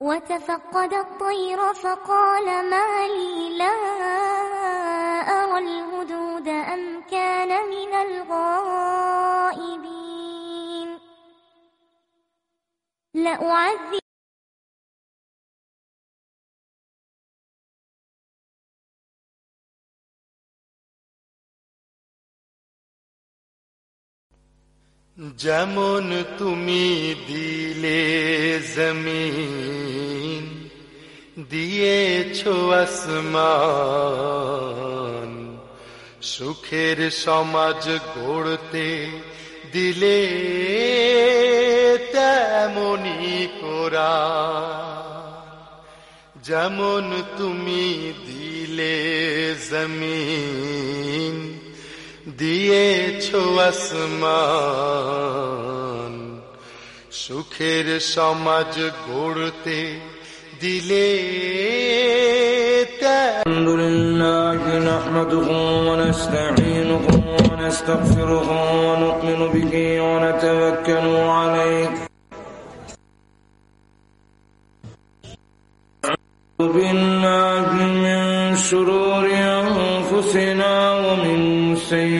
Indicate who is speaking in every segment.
Speaker 1: وتفقد الطير فقال ما لي لا أرى الهدود أم كان من الغائبين. لأعذب
Speaker 2: যেমন তুমি দিলে জমিন, দিয়েছ আসমান। সুখের সমাজ গড়তে দিলে তেমনি কোরা যেমন তুমি দিলে জমিন দিয়েছ আসমান সুখের সমাজ গড়তে দিলে
Speaker 3: الحمد لله نحمده ونستعينه ونستغفره ونؤمن به ونتوكل عليه أعوذ بالله من شرور أنفسنا ومن سيئات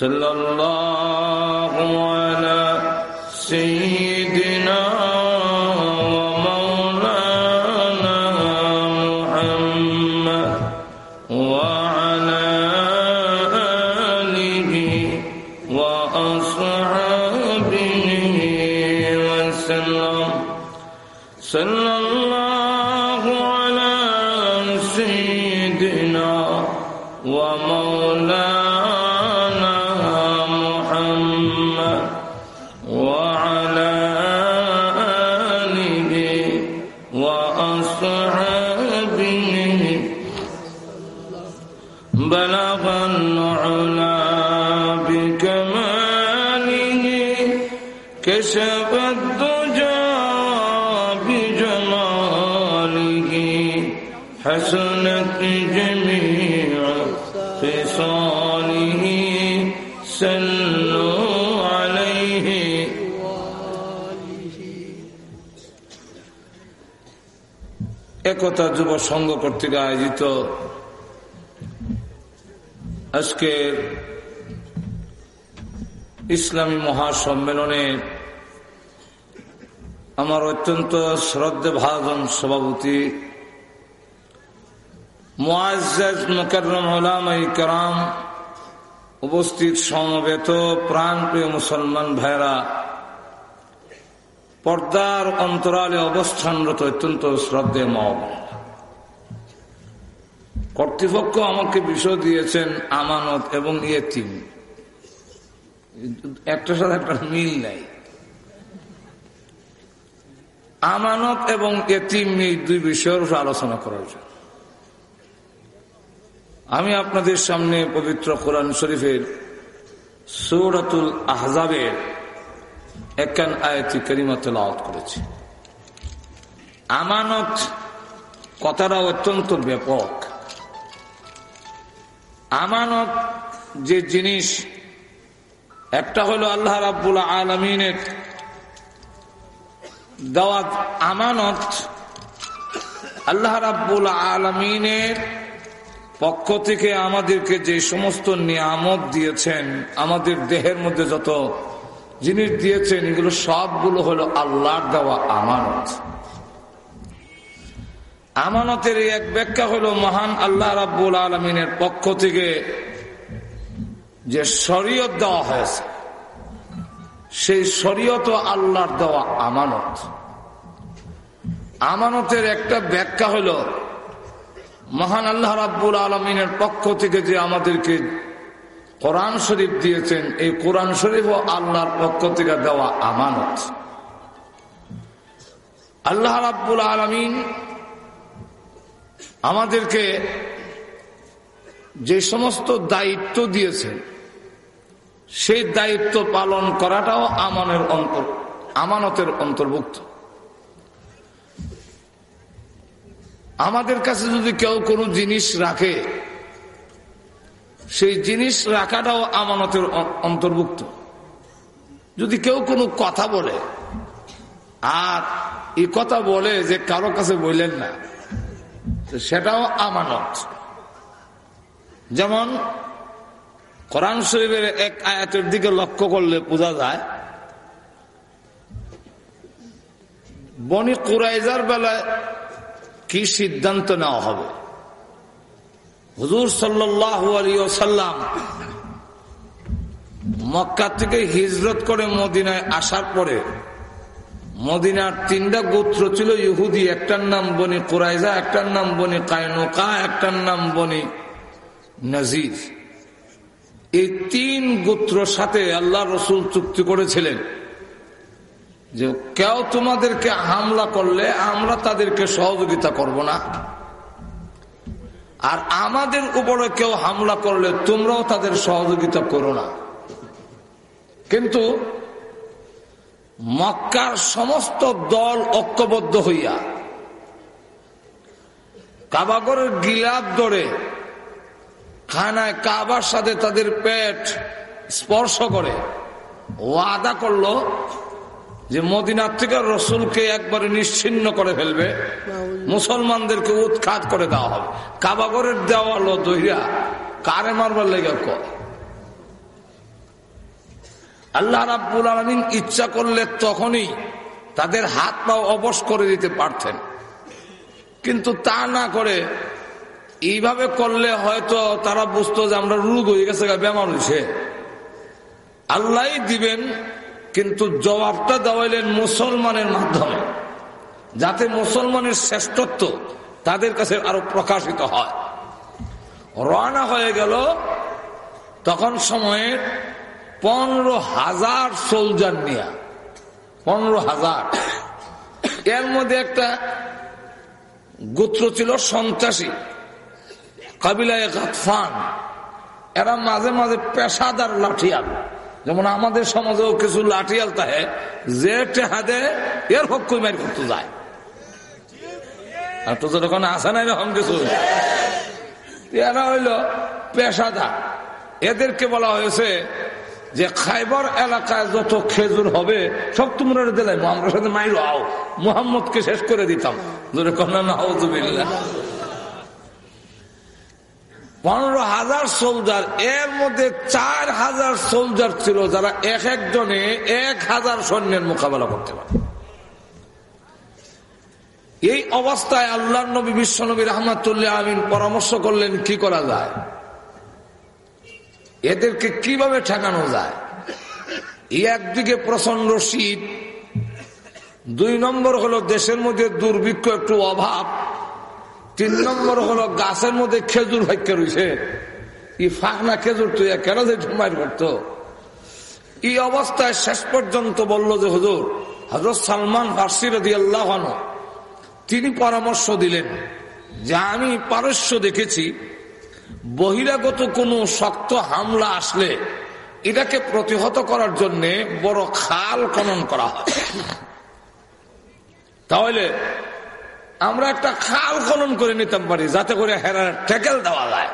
Speaker 3: صلى الله على একতা যুব সংঘ কর্তৃক আয়োজিত আজকের ইসলামী মহাসম্মেলনে আমার অত্যন্ত শ্রদ্ধে ভাজন সভাপতি কেরাম উপস্থিত সমবেত প্রাণপ্রিয় মুসলমান ভাইরা পর্দার অন্তরালে অবস্থানরত অত্যন্ত শ্রদ্ধে মব কর্তৃপক্ষ আমাকে বিষয় দিয়েছেন আমানত এবং ইয়েতিম একটার সাথে একটা মিল নাই। আমানত এবং এতিম এই দুই বিষয়ের উপর আলোচনা করার জন্য। আমি আপনাদের সামনে পবিত্র কোরআন শরীফের সৌরাতুল আহজাবের একান আয়তি করিমাতুল আওয়াত করেছি। আমানত কথাটা অত্যন্ত ব্যাপক। আমানত যে জিনিস, একটা হলো আল্লাহ রাব্বুল আলমিনের দেওয়া আমানত, আল্লাহ রাব্বুল আলমিনের পক্ষ থেকে আমাদেরকে যে সমস্ত নিয়ামত দিয়েছেন, আমাদের দেহের মধ্যে যত জিনিস দিয়েছেন, এগুলো সবগুলো হলো আল্লাহর দেওয়া আমানত। আমানতের এক ব্যাখ্যা হলো মহান আল্লাহ রাব্বুল আলমিনের পক্ষ থেকে যে শরীয়ত দেওয়া হয়েছে। সেই শরীয়ত আল্লাহর দেওয়া আমানত। আমানতের একটা ব্যাখ্যা হল মহান আল্লাহ রাব্বুল আলমিনের পক্ষ থেকে যে আমাদেরকে কোরআন শরীফ দিয়েছেন, এই কোরআন শরীফও আল্লাহর পক্ষ থেকে দেওয়া আমানত। আল্লাহ রাব্বুল আলমিন আমাদেরকে যে সমস্ত দায়িত্ব দিয়েছেন সেই দায়িত্ব পালন করাটাও আমানের অন্তর, আমানতের অন্তর্ভুক্ত। আমাদের কাছে যদি কেউ কোনো জিনিস রাখে, সেই জিনিস রাখাটাও আমানতের অন্তর্ভুক্ত। যদি কেউ কোনো কথা বলে, আর এই কথা বলে যে কারও কাছে বললেন না সেটাও আমানত। যেমন, কোরআন শরীফের এক আয়াতের দিকে লক্ষ্য করলে বোঝা যায়, বনি কুরাইজার বেলায় কি সিদ্ধান্ত নেওয়া হবে? হুজুর সাল্লাম মক্কা থেকে হিজরত করে মদিনায় আসার পরে মদিনার তিনটা গোত্র ছিল ইহুদি, একটার নাম বনি কুরাইজা, একটার নাম বনি কায়নুকা, একটার নাম বনি নজির। এই তিন গোত্র সাথে আল্লাহ রসুল চুক্তি করেছিলেন যে কেউ তোমাদেরকে হামলা করলে আমরা তাদেরকে সহযোগিতা করব না। আর আমাদের উপরে কেউ হামলা করলে তোমরাও তাদের সহযোগিতা করো না। কিন্তু মক্কার সমস্ত দল ঐক্যবদ্ধ হইয়া কাবাগরের গিলাপ ধরে খানায় কাবার সাথে তাদের পেট স্পর্শ করে ওয়াদা করল যে মদিনার থেকে রসুলকে একবারে নিশ্চিন্ন করে ফেলবে। মুসলমানদেরকে উৎখাত করে দেওয়া হবে। কাবাগরের দেওয়াল দহিয়া কারে মারবার লেগে কয়? আল্লাহ রাব্বুল আলমিন ইচ্ছা করলে তখনই তাদের হাত পা অবশ করে দিতে পারতেন। কিন্তু তা না করে এইভাবে করলে হয়তো তারা বুঝতো যে আমরা রোগ হয়ে গেছে বেমার হয়েছে আল্লাহ দিবেন, কিন্তু জবাবটা দেওয়াইলেন মুসলমানের মাধ্যমে, যাতে মুসলমানের শ্রেষ্ঠত্ব তাদের কাছে আরও প্রকাশিত হয়। রওনা হয়ে গেল, তখন সময়ে পনেরো হাজার সোলজার নিয়ে। পনেরো হাজার। এর মধ্যে একটা গোত্র ছিল সন্ত্রাসী, কাবিলায় গাতফান। এরা মাঝে মাঝে পেশাদার লাঠিয়াল। যেমন আমাদের সমাজেও কিছু লাঠিয়াল তাহে যে টেহাদে এর হক মারি করতে যায়। আর তো যখন আসে না এরকম কিছু? এরা হইল পেশাদার। এদেরকে বলা হয়েছে যে খাইবার এলাকায় যত খেজুর হবে, সব তোমরা দিলাই আমরা সাথে মাইল, আও, মোহাম্মদকে শেষ করে দিতাম। জোরে কন্যা পনেরো হাজার সোলজার এর মধ্যে চার হাজার সোলজার ছিল যারা এক একজনে এক হাজার সৈন্যের মোকাবেলা করতে পারে। এই অবস্থায় আল্লাহ নবী, বিশ্ব নবী রহমাতুল্লাহ আমিন পরামর্শ করলেন, কি করা যায়? এদেরকে কীভাবে ঠেকানো যায়? একদিকে প্রচণ্ড শীত, দুই নম্বর হলো দেশের মধ্যে দুর্ভিক্ষ একটু অভাব, তিন নম্বর হলো গাছের মধ্যে খেজুর ভাগ্য রয়েছে। ই ফাঁকনা খেজুর তুই কেন যে ঝুমাইর করতো? এই অবস্থায় শেষ পর্যন্ত বলল যে, হুজুর হজরত সালমান ফার্সির তিনি পরামর্শ দিলেন যে, আমি পারস্য দেখেছি বহিরাগত কোনো শক্ত হামলা আসলে এটাকে প্রতিহত করার জন্য বড় খাল খনন করা হয়। তাহলে আমরা একটা খাল খনন করে নিতাম পারি, যাতে করে হেরার ট্যাকেল দেওয়া যায়।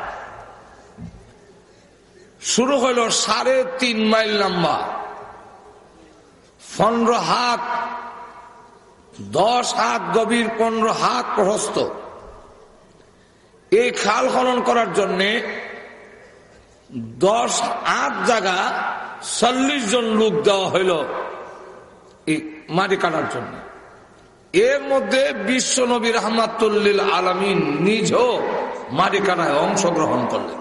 Speaker 3: শুরু হইল সাড়ে তিন মাইল লম্বা। পনেরো হাত, দশ হাত গভীর, পনেরো হাত প্রহস্ত এই খাল খনন করার জন্য দশ, আট জায়গা চল্লিশ জন লোক দেওয়া হইল এই মাটি কাটার জন্য। এর মধ্যে বিশ্ব নবী রহমাতুল্লিল আলমিন নিজও মাটি কাটায় অংশগ্রহণ করলেন।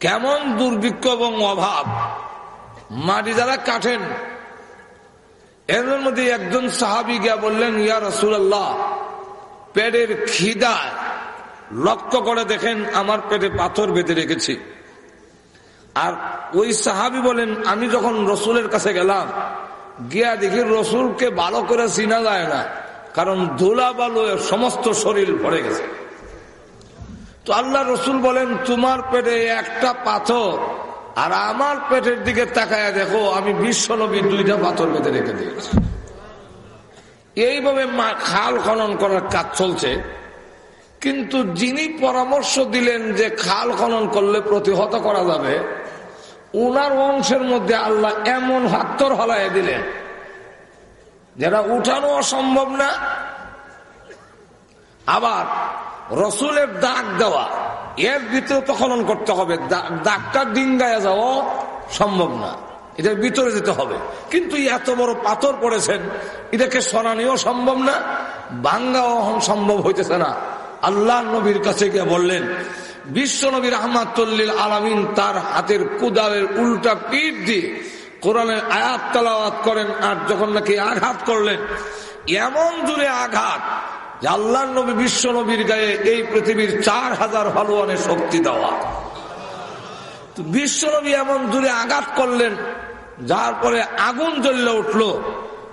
Speaker 3: কেমন দুর্ভিক্ষ এবং অভাব। মাটি যারা কাটেন, এর মধ্যে একজন সাহাবি গিয়া বললেন, ইয়া রসুল্লাহ পেটের খিদায় লক্ষ্য করে দেখেন, আমার পেটে পাথর বেঁধে রেখেছি। আর ওই সাহাবি বলেন, আমি যখন রসুলের কাছে গেলাম, গিয়া দেখি রসুলকে ভালো করে চিনা যায় না, কারণ ধুলা বালু সমস্ত শরীর ভরে গেছে। তো আল্লাহ রসুল বলেন, তোমার পেটে একটা পাথর, আর আমার পেটের দিকে তাকায় দেখো, আমি বিশ্ব নবী দুইটা পাথর বেঁধে রেখে দিয়েছি। এইভাবে খাল খনন করার কাজ চলছে। কিন্তু যিনি পরামর্শ দিলেন যে খাল খনন করলে প্রতিহত করা যাবে, উনার বংশের মধ্যে আল্লাহ এমন হাত্তর হলাই দিলেন, যেটা উঠানো অসম্ভব না। আবার রসুলের দাগ দেওয়া, এর ভিতরে তো খনন করতে হবে দাগটা ডিঙ্গায় যাওয়া সম্ভব না। এটার ভিতরে যেতে হবে। কিন্তু এত বড় পাথর পড়েছেন এটাকে সরানিও সম্ভব না, বাঙ্গাও সম্ভব হইতেছে না। আল্লাহ নবীর কাছে গিয়ে বললেন, বিশ্ব নবীর আহমাতুল্লিল আলামিন তার হাতের কুদালের উল্টা পিঠ দিয়ে কোরআনের আয়াত তালাওয়াত করেন আর যখন নাকি আঘাত করলেন, এমন জুড়ে আঘাত আল্লাহ নবী বিশ্ব নবীর গায়ে এই পৃথিবীর চার হাজার হলওয়ানের শক্তি দেওয়া। বিশ্ব নবী এমন দূরে আঘাত করলেন, যার পরে আগুন জ্বললে উঠল।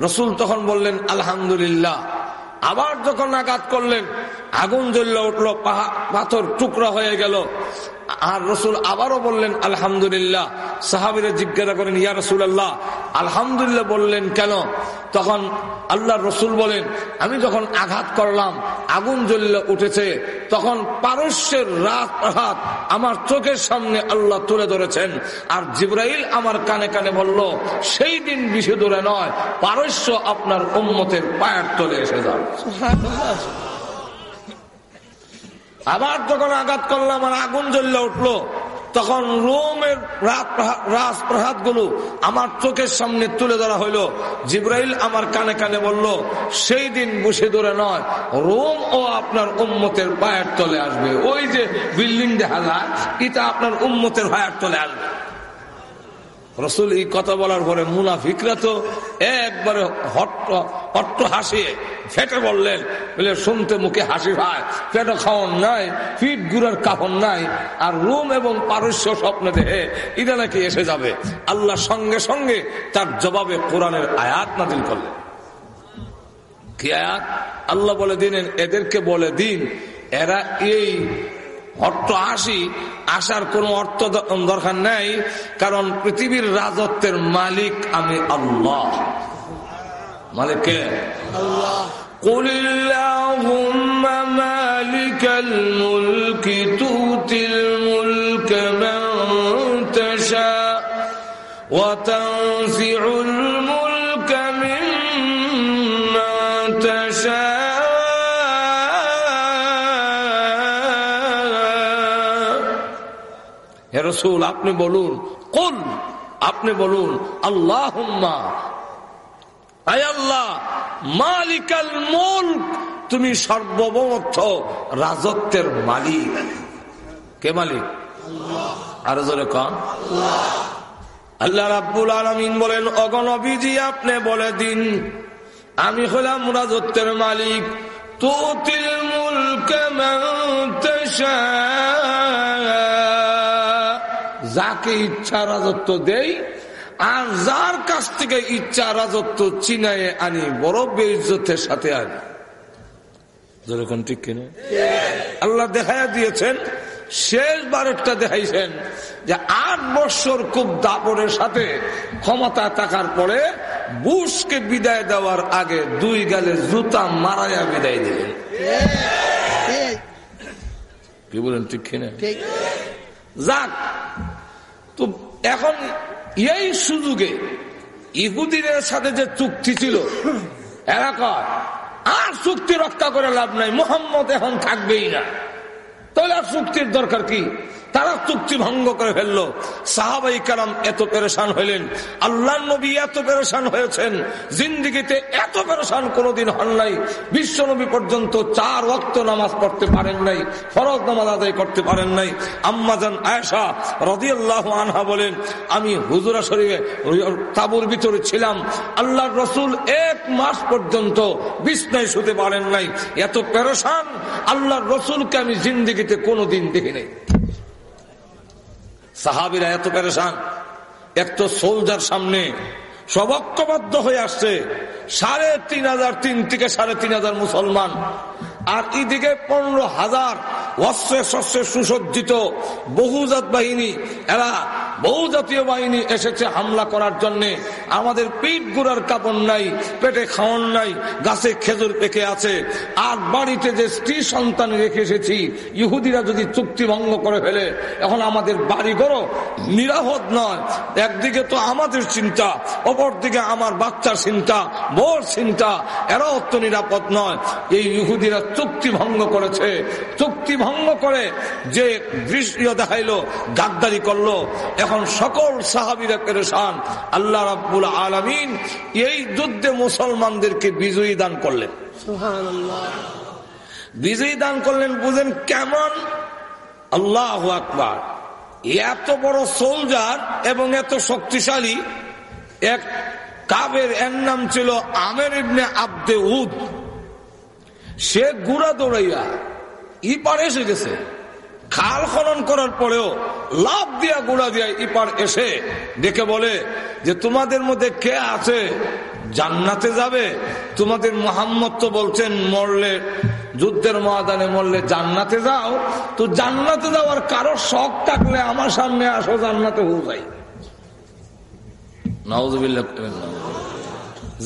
Speaker 3: রসুল তখন বললেন, আলহামদুলিল্লাহ। আবার যখন আঘাত করলেন, আগুন জ্বললে উঠল পাথর টুকরা হয়ে গেল। আর রসুল আবারও বললেন, আলহামদুলিল্লাহ। সাহাবিরা জিজ্ঞাসা করেন, ইয়া রসুল আল্লাহ আলহামদুলিল্লাহ বললেন, কেন? তখন আল্লাহ রসুল বলেন, আমি যখন আঘাত করলাম, আগুন জ্বললে উঠেছে, তখন পারস্যের রাত আঘাত আমার চোখের সামনে আল্লাহ তুলে ধরেছেন। আর জিব্রাইল আমার কানে কানে বলল, সেই দিন বেশি দূরে নয়, পারস্য আপনার উন্মতের পায়ের তলে এসে যান আবার যখন আঘাত করলাম আর আগুন জ্বললে উঠল, তখন রোমের রাজপ্রাসাদগুলো আমার চোখের সামনে তুলে ধরা হইল। জিব্রাইল আমার কানে কানে বলল, সেই দিন বসে ধরে নয়, রোম ও আপনার উম্মতের পায়ের তলে আসবে। ওই যে বিল্ডিং দেখা যায়, এটা আপনার উম্মতের পায়ের তলে আসবে। রসুল এই কথা বলার পরে মুনাফিকরা তো একবারে হট্ট হট্ট হাসিয়ে ফেটে বললেন, বলে, শুনতে মুখে হাসি ভাই পেট খাওয়ান নাই? ফিট গুড়ার কাপন নাই, আর রুম এবং পারস্য স্বপ্নে দেহে এটা নাকি এসে যাবে? আল্লাহ সঙ্গে সঙ্গে তার জবাবে কোরআনের আয়াত নাজিল করলেন। কি আয়াত? আল্লাহ বলে দিলেন এদেরকে বলে দিন, এরা এই অর্থ আসি আসার কোন অর্থ দরকার নাই কারণ পৃথিবীর রাজত্বের মালিক আমি আল্লাহ মালিককে قل اللهم مالك الملك تؤتي রসুল, আপনি বলুন কোন আপনি বলুন আল্লাহ আল্লাহ, মালিকাল মুল্ক, তুমি সর্বভৌমত্ব রাজত্বের মালিক। কে মালিক? আরও জোরে কন। আল্লাহ। রাব্বুল আলমিন বলেন অগণবিজি আপনি বলে দিন, আমি হলাম রাজত্বের মালিক। তুতিল মুলক যাকে ইচ্ছা রাজত্ব দেই আর যার কাছ থেকে ইচ্ছা রাজত্ব চিনায় আনি বড় বেইজতের সাথে আনি। যেরকম ঠিক কিনা? আল্লাহ দেখা দিয়েছেন শেষ বারেরটা দেখাইছেন যে আট বছর খুব দাপরের সাথে ক্ষমতা থাকার পরে বুশকে বিদায় দেওয়ার আগে দুই গালে জুতা মারাইয়া বিদায় দিলেন। কি বলেন ঠিক কিনা? যাক তো এখন এই সুযোগে ইহুদিনের সাথে যে চুক্তি ছিল এলাকার আর চুক্তি রক্ষা করে লাভ নাই, মোহাম্মদ এখন থাকবেই না। তাহলে আর চুক্তির দরকার কি? তারা চুক্তি ভঙ্গ করে ফেলল। সাহাবাই কালাম এত পেরেশান হইলেন। আল্লাহ নবী এত পেরেশান হয়েছেন। জিন্দিগিতে এত পেরেশান কোনোদিন হন নাই। বিশ্ব নবী পর্যন্ত চার রক্ত নামাজ পড়তে পারেন নাই, ফরজ নামাজ আদায় করতে পারেন নাই। আম্মাজান আয়সা রদিয়াল্লাহ আনহা বলেন, আমি হুজুরা শরীফে তাবুর ভিতরে ছিলাম। আল্লাহ রসুল এক মাস পর্যন্ত বিছনায় শুতে পারেন নাই। এত পেরেশান আল্লাহ রসুলকে আমি জিন্দিগিতে কোনোদিন দেখি নাই। সাহাবিরা এত পেরেশান। এক তো সোলজার সামনে সবক্যবদ্ধ হয়ে আসছে। সাড়ে তিন হাজার তিন থেকে সাড়ে তিন হাজার মুসলমান। আর এদিকে পনেরো হাজার অস্ত্রে শস্ত্রে সুসজ্জিত বহুজাত বাহিনী, এরা বহু জাতীয় বাহিনী এসেছে হামলা করার জন্য। আমাদের পিঠ গুড়ার কাপড় নাই, পেটে খাওয়ান নাই, গাছে খেজুর পেকে আছে। আর বাড়িতে যে স্ত্রী সন্তান রেখে এসেছি, ইহুদিরা যদি চুক্তি ভঙ্গ করে ফেলে, এখন আমাদের বাড়ি ঘরও নিরাপদ নয়। একদিকে তো আমাদের চিন্তা, অপরদিকে আমার বাচ্চার চিন্তা বোর চিন্তা, এরাও অত নিরাপদ নয়। এই ইহুদিরা চুক্তি ভঙ্গ করেছে। চুক্তি ভঙ্গ করে যে দৃশ্য দেখাইলো, গাদ্দারি করল। এখন সকল সাহাবিরা পেরেশান আল্লাহ রাব্বুল আলমিন এই যুদ্ধে মুসলমানদেরকে বিজয়ী দান করলেন। বিজয়ী দান করলেন বুঝেন কেমন? আল্লাহ আকবার। এত বড় সোলজার এবং এত শক্তিশালী এক কাবের এর নাম ছিল আমের ইবনে আব্দে উদ। সে গুড়া দৌড়াইয়া ইপার এসে গেছে। খাল খনন করার পরেও লাভ দিয়া গুড়া দিয়া ইপার এসে দেখে বলে যে তোমাদের মধ্যে কে আছে? জান্নাতে যাবে? তোমাদের মোহাম্মদ তো বলছেন, মরলে, যুদ্ধের ময়দানে মরলে জান্নাতে যাও। তো জান্নাতে যাওয়ার কারও শখ থাকলে আমার সামনে আসো, জান্নাতে হয়ে যাই।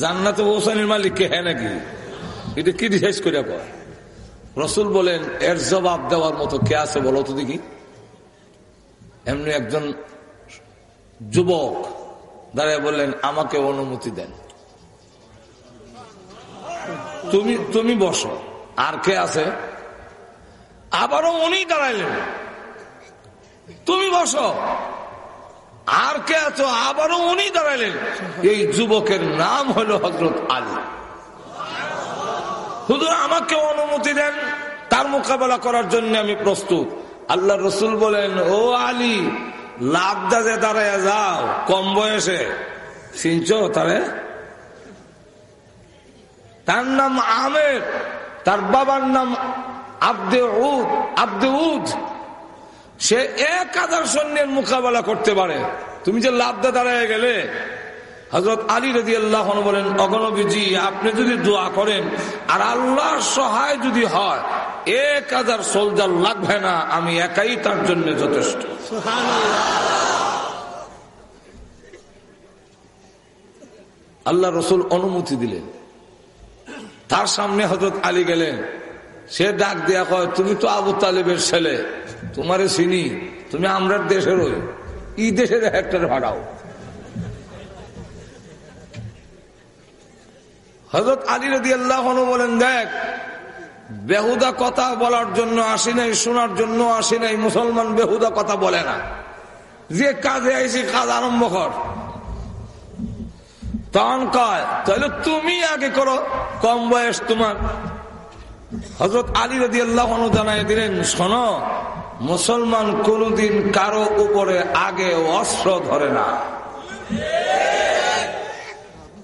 Speaker 3: জান্নাতে পৌঁছানির মালিক কে? হ্যাঁ নাকি? এটা কি রিসাইজ করে কয়? রসুল বলেন, এর জবাব দেওয়ার মতো কে আছে বলো তো দেখি। এমনি একজন যুবক দাঁড়ায় বললেন, আমাকে অনুমতি দেন। তুমি তুমি বসো। আর কে আছে? আবারও উনি দাঁড়াইলেন। তুমি বসো। আর কে আছো? আবারও উনি দাঁড়াইলেন। এই যুবকের নাম হলো হজরত আলী। হুজুর, আমাকে অনুমতি দেন। তার মোকাবেলা করার জন্য আমি প্রস্তুত। আল্লাহ রসুল বলেন, ও আলী লাভদা যে দাঁড়ায় যাও, কম বয়সে। চিনছ তারে? তার নাম আমের তার বাবার নাম আব্দে উদ আব্দে উদ। সে এক হাজার সৈন্যের মোকাবেলা করতে পারে। তুমি যে লাভদা দাঁড়ায় গেলে হজরত আলী রদি আল্লাহ বলেন অগণবীজি আপনি যদি দোয়া করেন, আর আল্লাহর সহায় যদি হয়, এক হাজার সোলজার লাগবে না, আমি একাই তার জন্য যথেষ্ট। আল্লাহ রসুল অনুমতি দিলেন। তার সামনে হজরত আলী গেলেন। সে ডাক দেয়া কয়, তুমি তো আবু তালেবের ছেলে, তোমারে চিনি, তুমি আমরা দেশের ওই ই দেশের হেক্টর ভাড়াও। হজরত আলী রদি আল্লাহ বলেন, দেখ, বেহুদা কথা বলার জন্য আসি নাই, শোনার জন্য আসি নাই, মুসলমান বেহুদা কথা বলে না। যে কাজে আইসি, কাজ আরম্ভ কর। তখন কয়, তাহলে তুমি আগে করো, কম বয়স তোমার। হজরত আলী রদি আল্লাহ জানাই দিলেন, শোনো, মুসলমান কোনদিন কারও উপরে আগে অস্ত্র ধরে না।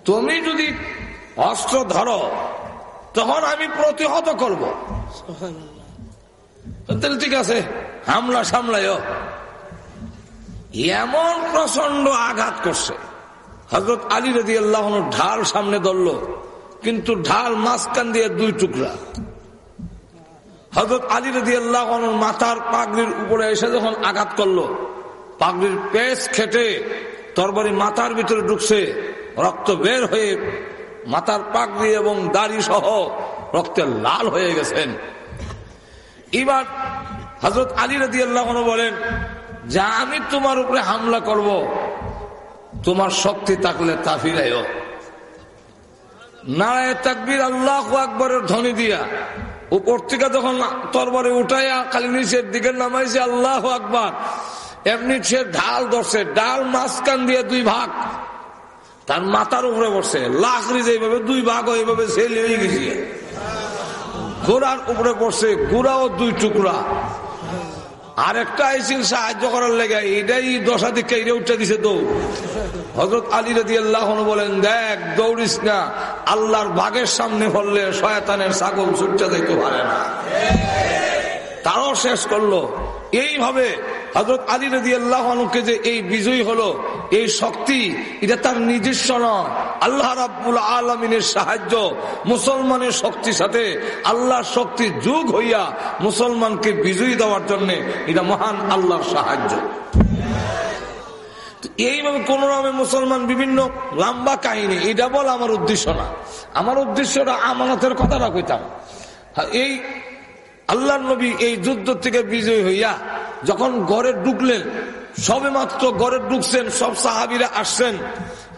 Speaker 3: তুমি যদি অস্ত্র ধরো, তখন আমি প্রতিহত করব। তাহলে ঠিক আছে, হামলা সামলায়। এমন প্রচণ্ড আঘাত করছে। হজরত আলী রদি আল্লাহ ঢাল সামনে ধরল, কিন্তু ঢাল মাঝখান দিয়ে দুই টুকরা। হজরত আলী রদি আল্লাহ মাথার পাগড়ির উপরে এসে যখন আঘাত করল, পাগড়ির পেস খেটে তরবারি মাথার ভিতরে ঢুকছে, রক্ত বের হয়ে মাথার পাগড়ি এবং দাড়ি সহ রক্তে লাল হয়ে গেছেন। এবার হজরত আলী রদি আল্লাহ বলেন, যা আমি তোমার উপরে হামলা করব, তোমার শক্তি থাকলে তা ফিরাইও। নারায় তাকবির আল্লাহ আকবরের ধ্বনি দিয়া উপর থেকে যখন তরবারে উঠাইয়া খালি নিচের দিকে নামাইছে আল্লাহ আকবর, এমনি সে ঢাল ধরছে ডাল মাঝখান দিয়ে দুই ভাগ তার মাথার উপরে বসছে লাকড়ি যেভাবে, দুই ভাগ এইভাবে ছেলে হয়ে গেছে। ঘোড়ার উপরে বসছে ঘোড়াও দুই টুকরা। আরেকটা আইসিল সাহায্য করার লেগে এটাই দশা দিকে এটা উঠে দিছে দৌড়। হজরত আলী রদি আল্লাহ বলেন, দেখ, দৌড়িস না, আল্লাহর বাঘের সামনে পড়লে শয়তানের ছাগল ছুটতে দেখতে পারে না। তারও শেষ করল। এইভাবে হজরত আলী রদি আল্লাহকে যে এই বিজয়ী হলো, এই শক্তি, এটা তার নিজস্ব নয়। আল্লাহ রাবুল আলমিনের সাহায্য, মুসলমানের শক্তির সাথে আল্লাহর শক্তি যুগ হইয়া মুসলমানকে বিজয়ী দেওয়ার জন্য এটা মহান আল্লাহর সাহায্য। এইভাবে কোন নামে মুসলমান বিভিন্ন লম্বা কাহিনী, এটা বল আমার উদ্দেশ্য না। আমার উদ্দেশ্যটা আমানতের কথাটা কইতাম। এই আল্লাহ নবী এই যুদ্ধ থেকে বিজয় হইয়া যখন ঘরে ঢুকলেন সবে মাত্র ঘরে ঢুকছেন, সব সাহাবিরা আসছেন,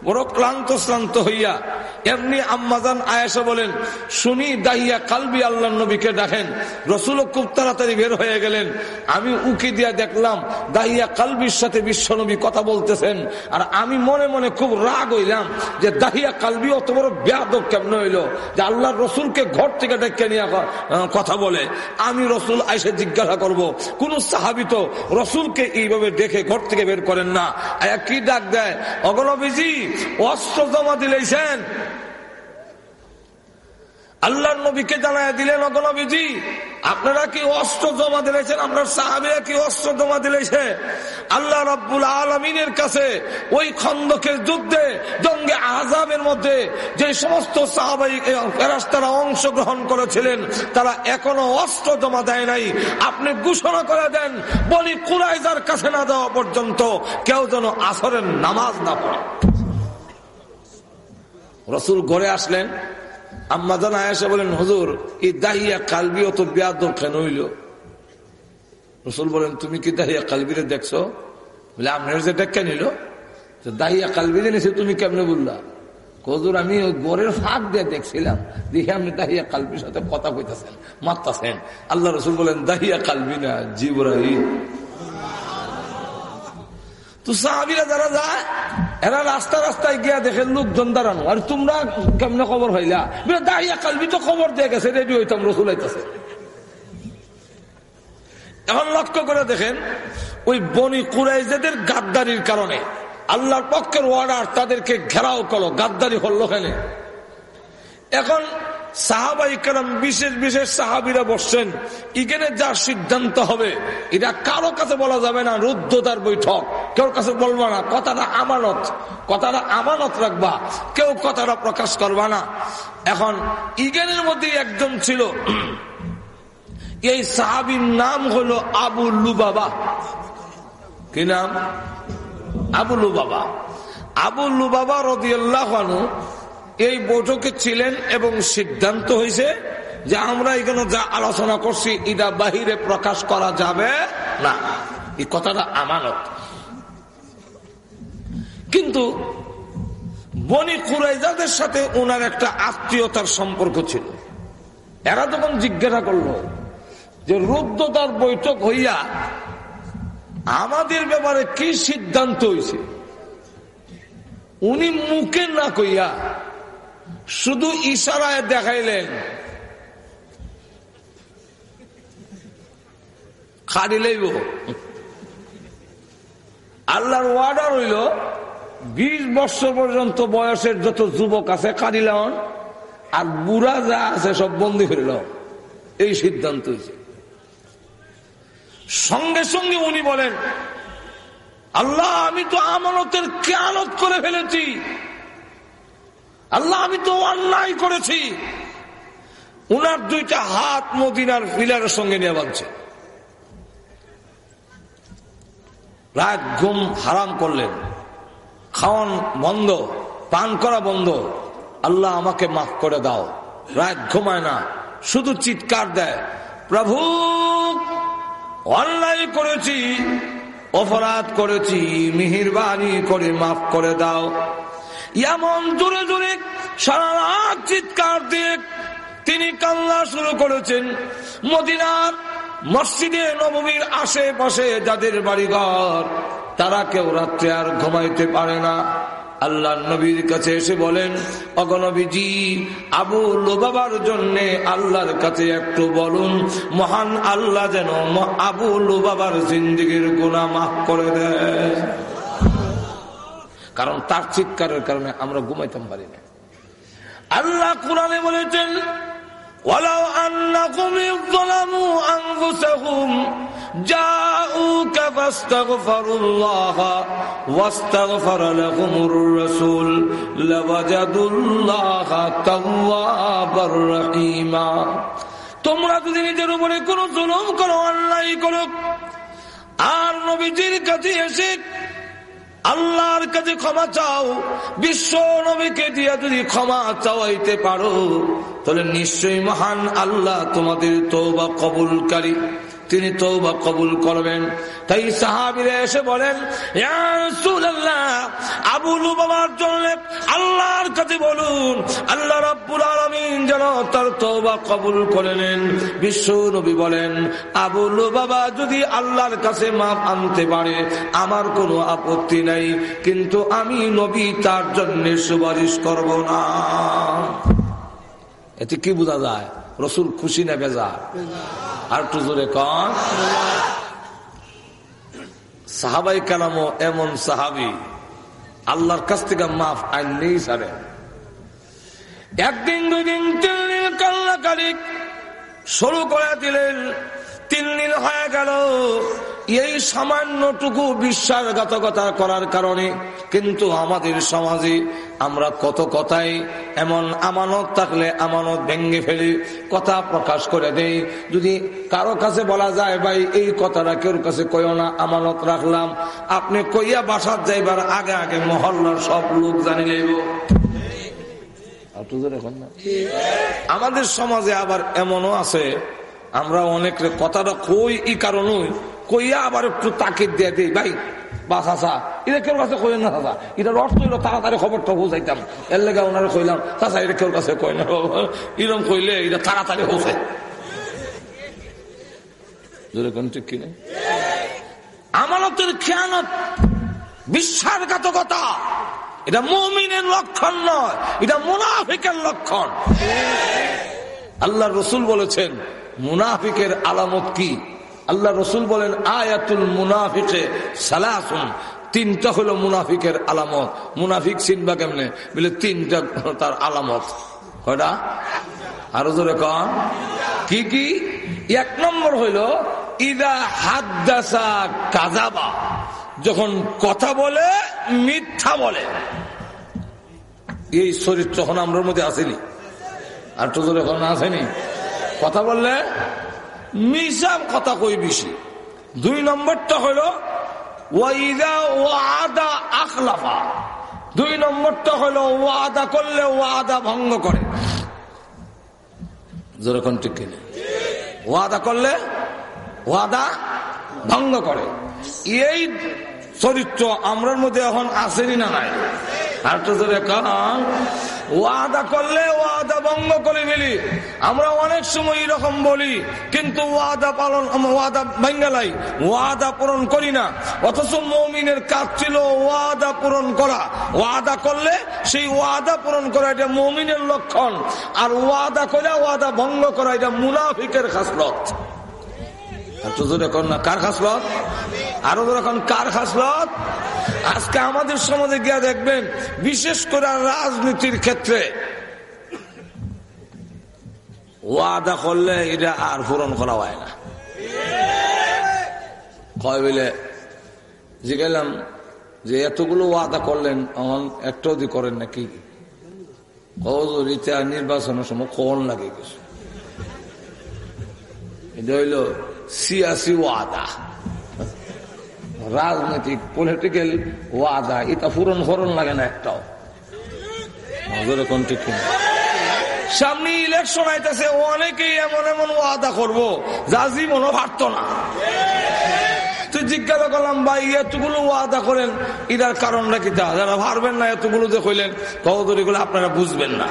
Speaker 3: বড় ক্লান্ত শ্রান্ত হইয়া এমনি আম্মাজান আয়েশা বলেন, শুনি দাহিয়া কালবি আল্লাহ নবীকে ডাকেন। রসুল খুব তাড়াতাড়ি বের হয়ে গেলেন। আমি উকি দিয়া দেখলাম, দাহিয়া কালবির সাথে বিশ্বনবী কথা বলতেছেন। আর আমি মনে মনে খুব রাগ হইলাম যে দাহিয়া কালবি অত বড় ব্যাদব কেমন হইল? যে আল্লাহ রসুলকে ঘর থেকে ডেকে নিয়ে কথা বলে। আমি রসুল আইসে জিজ্ঞাসা করব, কোন সাহাবি সাহাবিত রসুলকে এইভাবে দেখে ঘর থেকে বের করেন না? কি ডাক দেয়? অগনবীজি অস্ত্র জমা দিলেছেন। আল্লাহ নবীকে জানায় দিলেন অগনবীজি আপনারা কি অস্ত্র জমা দিলেছেন? আপনার সাহাবিরা কি অস্ত্র জমা দিলেছে? আল্লাহ রব্বুল আলমিনের কাছে ওই খন্দকের যুদ্ধে, জঙ্গে আজাবের মধ্যে যে সমস্ত সাহাবাই ফেরাস্তারা অংশগ্রহণ করেছিলেন, তারা এখনও অস্ত্র জমা দেয় নাই। আপনি ঘোষণা করে দেন বলি কুরাইজার কাছে না দেওয়া পর্যন্ত কেউ যেন আসরের নামাজ না পড়ে। রসুল ঘরে আসলেন আম্মাজান আয়াসা বলেন, হজুর, এই দাহিয়া কালবি অত ব্যাদ কেন হইল? রসুল বলেন, তুমি কি দাহিয়া কালবিরে দেখছ? বলে আপনার যে ডেকে নিল। দাহিয়া কালবি জেনেছে, তুমি কেমনে বললা হজুর, আমি ওই ফাঁক দিয়ে দেখছিলাম, দেখে আপনি দাহিয়া কালবির সাথে কথা কইতেছেন, মারতাছেন। আল্লাহ রসুল বলেন, দাহিয়া কালবি না জিবরাহিম তো সাহাবিরা যারা যায়, এরা রাস্তা রাস্তায় গিয়া দেখে লোকজন দাঁড়ানো। আর তোমরা কেমনে খবর হইলা? দাঁড়িয়ে, কালবি তো খবর দিয়ে গেছে, রেডি হইতাম, রসুল আইতাছে এখন লক্ষ্য করে দেখেন, ওই বনি কুরাইজাদের গাদ্দারির কারণে আল্লাহর পক্ষের ওয়ার্ডার তাদেরকে ঘেরাও করো গাদ্দারি হল এখন সাহাবাই কালাম বিশেষ বিশেষ সাহাবিরা বসছেন। এখানে যা সিদ্ধান্ত হবে, এটা কারও কাছে বলা যাবে না, রুদ্ধতার বৈঠক। কেউ কাছে বলব না, কথাটা আমানত। কথাটা আমানত রাখবা। কেউ কথাটা প্রকাশ করবা না। এখন ইগেনের মধ্যে একজন ছিল। এই সাহাবির নাম হলো আবু লুবাবা। কি নাম? আবু লুবাবা। আবু লুবাবা রদিয়াল্লাহ এই বৈঠকে ছিলেন এবং সিদ্ধান্ত হয়েছে যে আমরা এখানে যা আলোচনা করছি, এটা বাহিরে প্রকাশ করা যাবে না। এই কথাটা আমানত। কিন্তু বনি কুরাইজাদের সাথে ওনার একটা আত্মীয়তার সম্পর্ক ছিল। এরা তখন জিজ্ঞাসা করল যে রুদ্ধতার বৈঠক হইয়া আমাদের ব্যাপারে কি সিদ্ধান্ত হয়েছে উনি মুখে না কইয়া শুধু ইশারায় দেখাইলেন। খাড়ি লইব আল্লাহর ওয়ার্ডার হইল বিশ বছর পর্যন্ত বয়সের যত যুবক আছে কাঁদিলাম আর বুড়া যা আছে সব বন্দি হইল এই সিদ্ধান্ত হয়েছে। সঙ্গে সঙ্গে উনি বলেন, আল্লাহ, আমি তো আমানতের কেয়ানত করে ফেলেছি। আল্লাহ, আমি তো অন্যায় করেছি। উনার দুইটা হাত মদিনার ফিলারের সঙ্গে নিয়ে বাঁধছে। রাত ঘুম হারাম করলেন। খাওয়ান বন্ধ, পান করা বন্ধ। আল্লাহ আমাকে মাফ করে দাও। রাত ঘুমায় না, শুধু চিৎকার দেয়, প্রভু, অন্যায় করেছি, অপরাধ করেছি মিহির মিহিরবানি করে মাফ করে দাও। এমন জোরে জোরে সারা রাত চিৎকার দিয়ে তিনি কান্না শুরু করেছেন। মদিনার মসজিদে নবমীর আশেপাশে যাদের বাড়িঘর, তারা কেউ রাত্রে আর ঘুমাইতে পারে না। আল্লাহ নবীর কাছে এসে বলেন অগনবীজি আবু লোবাবার জন্য আল্লাহর কাছে একটু বলুন, মহান আল্লাহ যেন আবু লোবাবার জিন্দিগির গুণা মাফ করে দেয় কারণ তার চিৎকারের কারণে আমরা ঘুমাইতাম পারি না আল্লাহ কোরআনে বলেছেন ولو أنكم إذ ظلموا أنفسهم جاءوك فاستغفروا الله واستغفر لهم الرسول لوجدوا الله توابا رحيما তোমরা যদি নিজের উপরে কোন জুলুম করো অন্যায় করো আর নবীজির কাছে এসে আল্লাহর কাছে ক্ষমা চাও, বিশ্ব নবীকে দিয়া যদি ক্ষমা চাওয়াইতে পারো, তাহলে নিশ্চয়ই মহান আল্লাহ তোমাদের তৌবা কবুলকারী। তিনি তৌবা কবুল করবেন। তাই সাহাবিরা এসে বলেন আবুলু বাবার জন্য আল্লাহর কাছে বলুন, আল্লাহ রব্বুল আলমিন যেন তার তৌবা কবুল করে নেন। বিশ্ব নবী বলেন আবুলু বাবা যদি আল্লাহর কাছে মাপ আনতে পারে, আমার কোনো আপত্তি নাই, কিন্তু আমি নবী তার জন্য সুপারিশ করব না। এতে কি বোঝা যায়? রসুল খুশি না বেজা আর একটু জোরে কন। সাহাবাই কালামও এমন সাহাবি। আল্লাহর কাছ থেকে মাফ আইন নেই সারে। একদিন দুই দিন তিন দিন কান্নাকারি শুরু করে দিলেন তিন দিন হয়ে গেল। এই সামান্যটুকু বিশ্বাসঘাতকতা করার কারণে কিন্তু আমাদের সমাজে আমরা কত কথাই এমন আমানত থাকলে আমানত ভেঙ্গে ফেলি, কথা প্রকাশ করে দেই। যদি কারও কাছে বলা যায়, ভাই, এই কথাটা কেউ কাছে কইও না, আমানত রাখলাম। আপনি কইয়া বাসার যাইবার আগে আগে মহল্লার সব লোক জানি লইব আমাদের সমাজে আবার এমনও আছে আমরা অনেক কথাটা কই, ই কারণ কইয়া আবার একটু তাকিদ দিয়ে দিই, ভাই বা কেউ কাছে কইলেন না লেগে কেউ কাছে কই না। ঠিক কিনে আমানতের খেয়ানত বিশ্বাসঘাতকতা। এটা মমিনের লক্ষণ নয়, এটা মুনাফিকের লক্ষণ। আল্লাহ রসুল বলেছেন মুনাফিকের আলামত কি? আল্লাহ রসুল বলেন, আয়াতুল মুনাফিকে সালাসুন। তিনটা হলো মুনাফিকের আলামত। মুনাফিক চিনবা কেমনে? বলে, তিনটা তার আলামত। কয়টা? আরও জোরে কন। কি কি? এক নম্বর হইল, ইদা হাদ্দাসা কাজাবা যখন কথা বলে, মিথ্যা বলে। এই শরীর তখন আমরার মধ্যে আসেনি। আর তো এখন আসেনি? কথা বললে মিশাম কথা কই বেশি? দুই নম্বরটা হলো ওয়াইদা ওয়াদা আখলাফা। দুই নম্বরটা হলো, ওয়াদা করলে ওয়াদা ভঙ্গ করে। যেরকম ঠিক কিনা? ওয়াদা করলে ওয়াদা ভঙ্গ করে। এই চরিত্র আমরার মধ্যে এখন আসেনি না নাই? আর তো ওয়াদা করলে ওয়াদা ভঙ্গ করে ফেলি। আমরা অনেক সময় এরকম বলি, কিন্তু ওয়াদা পালন, ওয়াদা ভেঙ্গালাই ওয়াদা পূরণ করি না। অথচ মৌমিনের কাজ ছিল ওয়াদা পূরণ করা। ওয়াদা করলে সেই ওয়াদা পূরণ করা এটা মৌমিনের লক্ষণ। আর ওয়াদা করে ওয়াদা ভঙ্গ করা এটা মুনাফিকের খাসলত। কার খাসলত? আরও এখন কার খাসলত? আজকে আমাদের সমাজে গিয়া দেখবেন, বিশেষ করে রাজনীতির ক্ষেত্রে, ওয়াদা করলে এটা আর পূরণ করা হয় না। কয় বলে জিগেলাম যে এতগুলো ওয়াদা করলেন আমার একটা অধি করেন নাকি নির্বাচনের সময় কন লাগে কিছু? এটা হইল সিয়াসি ওয়াদা। রাজনৈতিক পলিটিক্যাল ওয়াদা, এটা পূরণ ফরণ লাগে না একটাও। সামনে ইলেকশন আইতেছে, অনেকেই এমন এমন ওয়াদা করব যা জীবনও পারত না। তুই জিজ্ঞাসা করলাম, ভাই, এতগুলো ওয়াদা করেন ইদার কারণটা কি তা? যারা পারবেন না, এতগুলো যে কইলেন কহদরি গুলো আপনারা বুঝবেন না।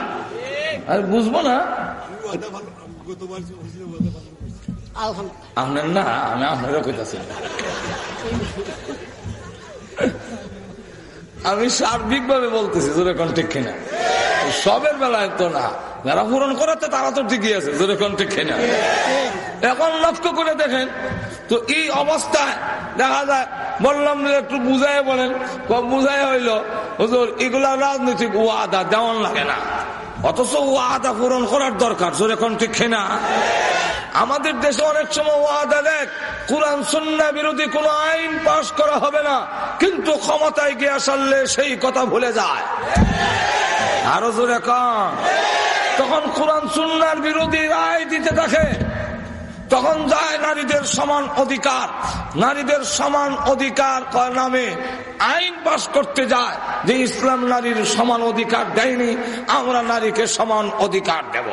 Speaker 3: আর বুঝব না। আপনার না আমি আপনারও কইতাছি। আমি সার্বিক ভাবে বলতেছি, জোরে কোন ঠিক কিনা? সবের বেলায় তো না। যারা পূরণ করাতে তারা তো ঠিকই আছে, জোরে কোন ঠিক কিনা? এখন লক্ষ্য করে দেখেন, তো এই অবস্থায় দেখা যায়, বললাম একটু বুঝাই বলেন। বুঝাই হইল, হুজুর, এগুলা রাজনৈতিক ওয়াদা দেওয়ান লাগে না। অথচ ওয়াদা পূরণ করার দরকার, জোরে কোন ঠিক কিনা? আমাদের দেশে অনেক সময় ওয়াদা দেখ কোরআন সন্না বিরোধী কোন আইন পাশ করা হবে না, কিন্তু ক্ষমতায় গিয়ে আসলে সেই কথা ভুলে যায়। আরও জোরে কম তখন কোরআন সুন্নার বিরোধী রায় দিতে থাকে। তখন যায় নারীদের সমান অধিকার। নারীদের সমান অধিকার নামে? আইন পাশ করতে যায় যে ইসলাম নারীর সমান অধিকার দেয়নি, আমরা নারীকে সমান অধিকার দেব।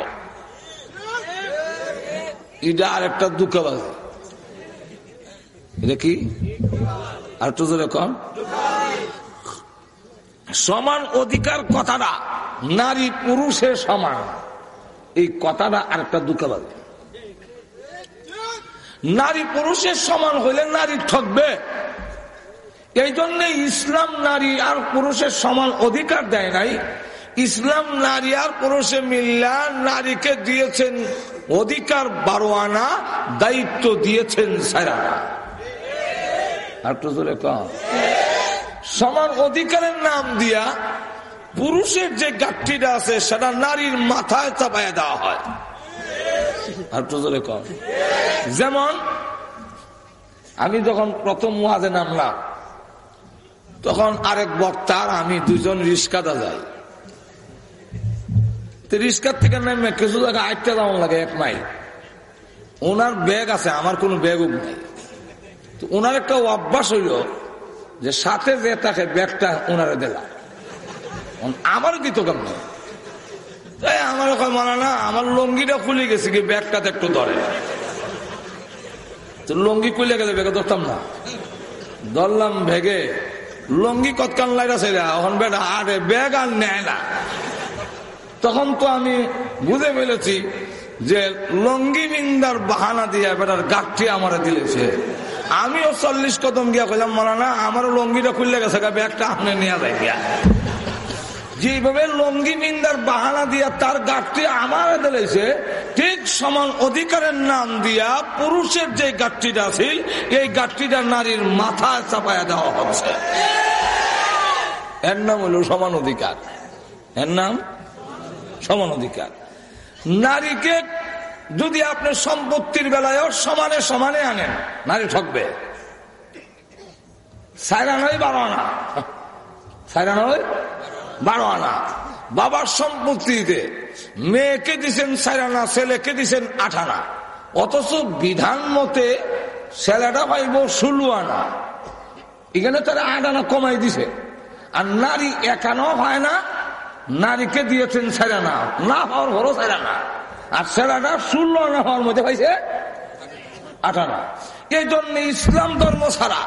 Speaker 3: এটা আর একটা দুঃখবাজি এটা কি? আর একটু জোরে কম সমান অধিকার কথাটা নারী পুরুষের সমান। এই কথাটা আর একটা দুঃখবাজি নারী পুরুষের সমান হইলে নারী ঠকবে। এই জন্য ইসলাম নারী আর পুরুষের সমান অধিকার দেয় নাই। ইসলাম নারী আর পুরুষে মিল্লা নারীকে দিয়েছেন অধিকার বারো আনা দায়িত্ব দিয়েছেন সারানা সমান অধিকারের নাম দিয়া পুরুষের যে গাঠটিটা আছে, সেটা নারীর মাথায় চাপায় দেওয়া হয়। যেমন, আমি যখন প্রথম ওয়াজে নামলাম, তখন আরেক বক্তার আমি দুজন রিস্কাদা যাই। রিস্কার থেকে নেমে কিছু জায়গায় আটটা দাম লাগে, এক মাইল। ওনার ব্যাগ আছে, আমার কোনো ব্যাগও নাই। তো ওনার একটা অভ্যাস হইল যে সাথে যে তাকে ব্যাগটা ওনারে দিলাম আমারও দিত কেমন? আমার ওখানে মানা না, আমার লঙ্গিটা খুলে গেছে কি ব্যাগটাতে একটু ধরে। তো লঙ্গি খুলে গেলে ব্যাগে ধরতাম না। ধরলাম ভেগে লঙ্গি কতকান লাইরা সেরা এখন বেটা আরে ব্যাগ আর নেয় না। তখন তো আমি বুঝে ফেলেছি যে লঙ্গি বিন্দার বাহানা দিয়ে বেটার গাঠটি আমার দিলেছে আমিও চল্লিশ কদম গিয়া কইলাম মানা না আমারও লঙ্গিটা খুললে গেছে ব্যাগটা আপনি নিয়ে যায় গিয়া। যেভাবে লঙ্গি মিন্দার বাহানা দিয়া তার গাঠটি আমার দিলেছে ঠিক সমান অধিকারের নাম দিয়া পুরুষের যে গাঠটিটা ছিল এই গাঠটিটা নারীর মাথায় চাপায়া দেওয়া হচ্ছে। এর নাম হলো সমান অধিকার। এর নাম? সমান অধিকার। নারীকে যদি আপনি সম্পত্তির বেলায়ও সমানে সমানে আনেন, নারী ঠকবে। বারো আনা বারো আনা বাবার সম্পত্তিতে মেয়েকে দিছেন সাইরানা, ছেলেকে দিছেন আঠানা। অথচ বিধান মতে ছেলেটা পাইব ষোলো আনা। এখানে তারা আট আনা কমাই দিছে। আর নারী একানো হয় না নারীকে দিয়েছেন সেরানা না হওয়ার ঘরও সেরানা আর সেরানা ষোলো না হওয়ার মধ্যে হয়েছে আঠানা এই জন্য ইসলাম ধর্ম ছাড়া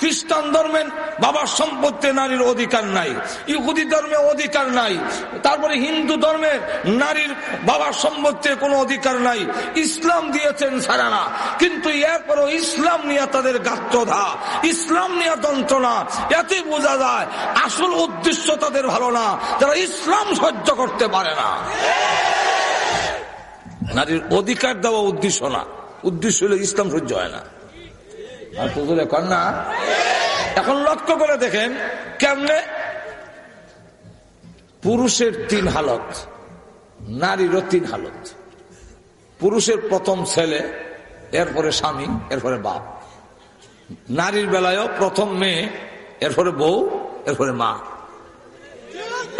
Speaker 3: খ্রিস্টান ধর্মের বাবার সম্পত্তি নারীর অধিকার নাই, ইহুদি ধর্মে অধিকার নাই, তারপরে হিন্দু ধর্মের নারীর বাবার সম্পত্তির কোনো অধিকার নাই, ইসলাম দিয়েছেন সারানা কিন্তু এরপরও ইসলাম নিয়ে তাদের গাত্রধা, ইসলাম নিয়ে যন্ত্রণা এতে বোঝা যায় আসল উদ্দেশ্য তাদের ভালো না, তারা ইসলাম সহ্য করতে পারে না। নারীর অধিকার দেওয়া উদ্দেশ্য না, উদ্দেশ্য হলে ইসলাম সহ্য হয় না। আর এখন লক্ষ্য করে দেখেন কেমনে? পুরুষের তিন হালত, নারীরও তিন হালত। পুরুষের প্রথম ছেলে, এরপরে স্বামী, এরপরে বাপ। নারীর বেলায়ও প্রথম মেয়ে, এরপরে বউ, এরপরে মা।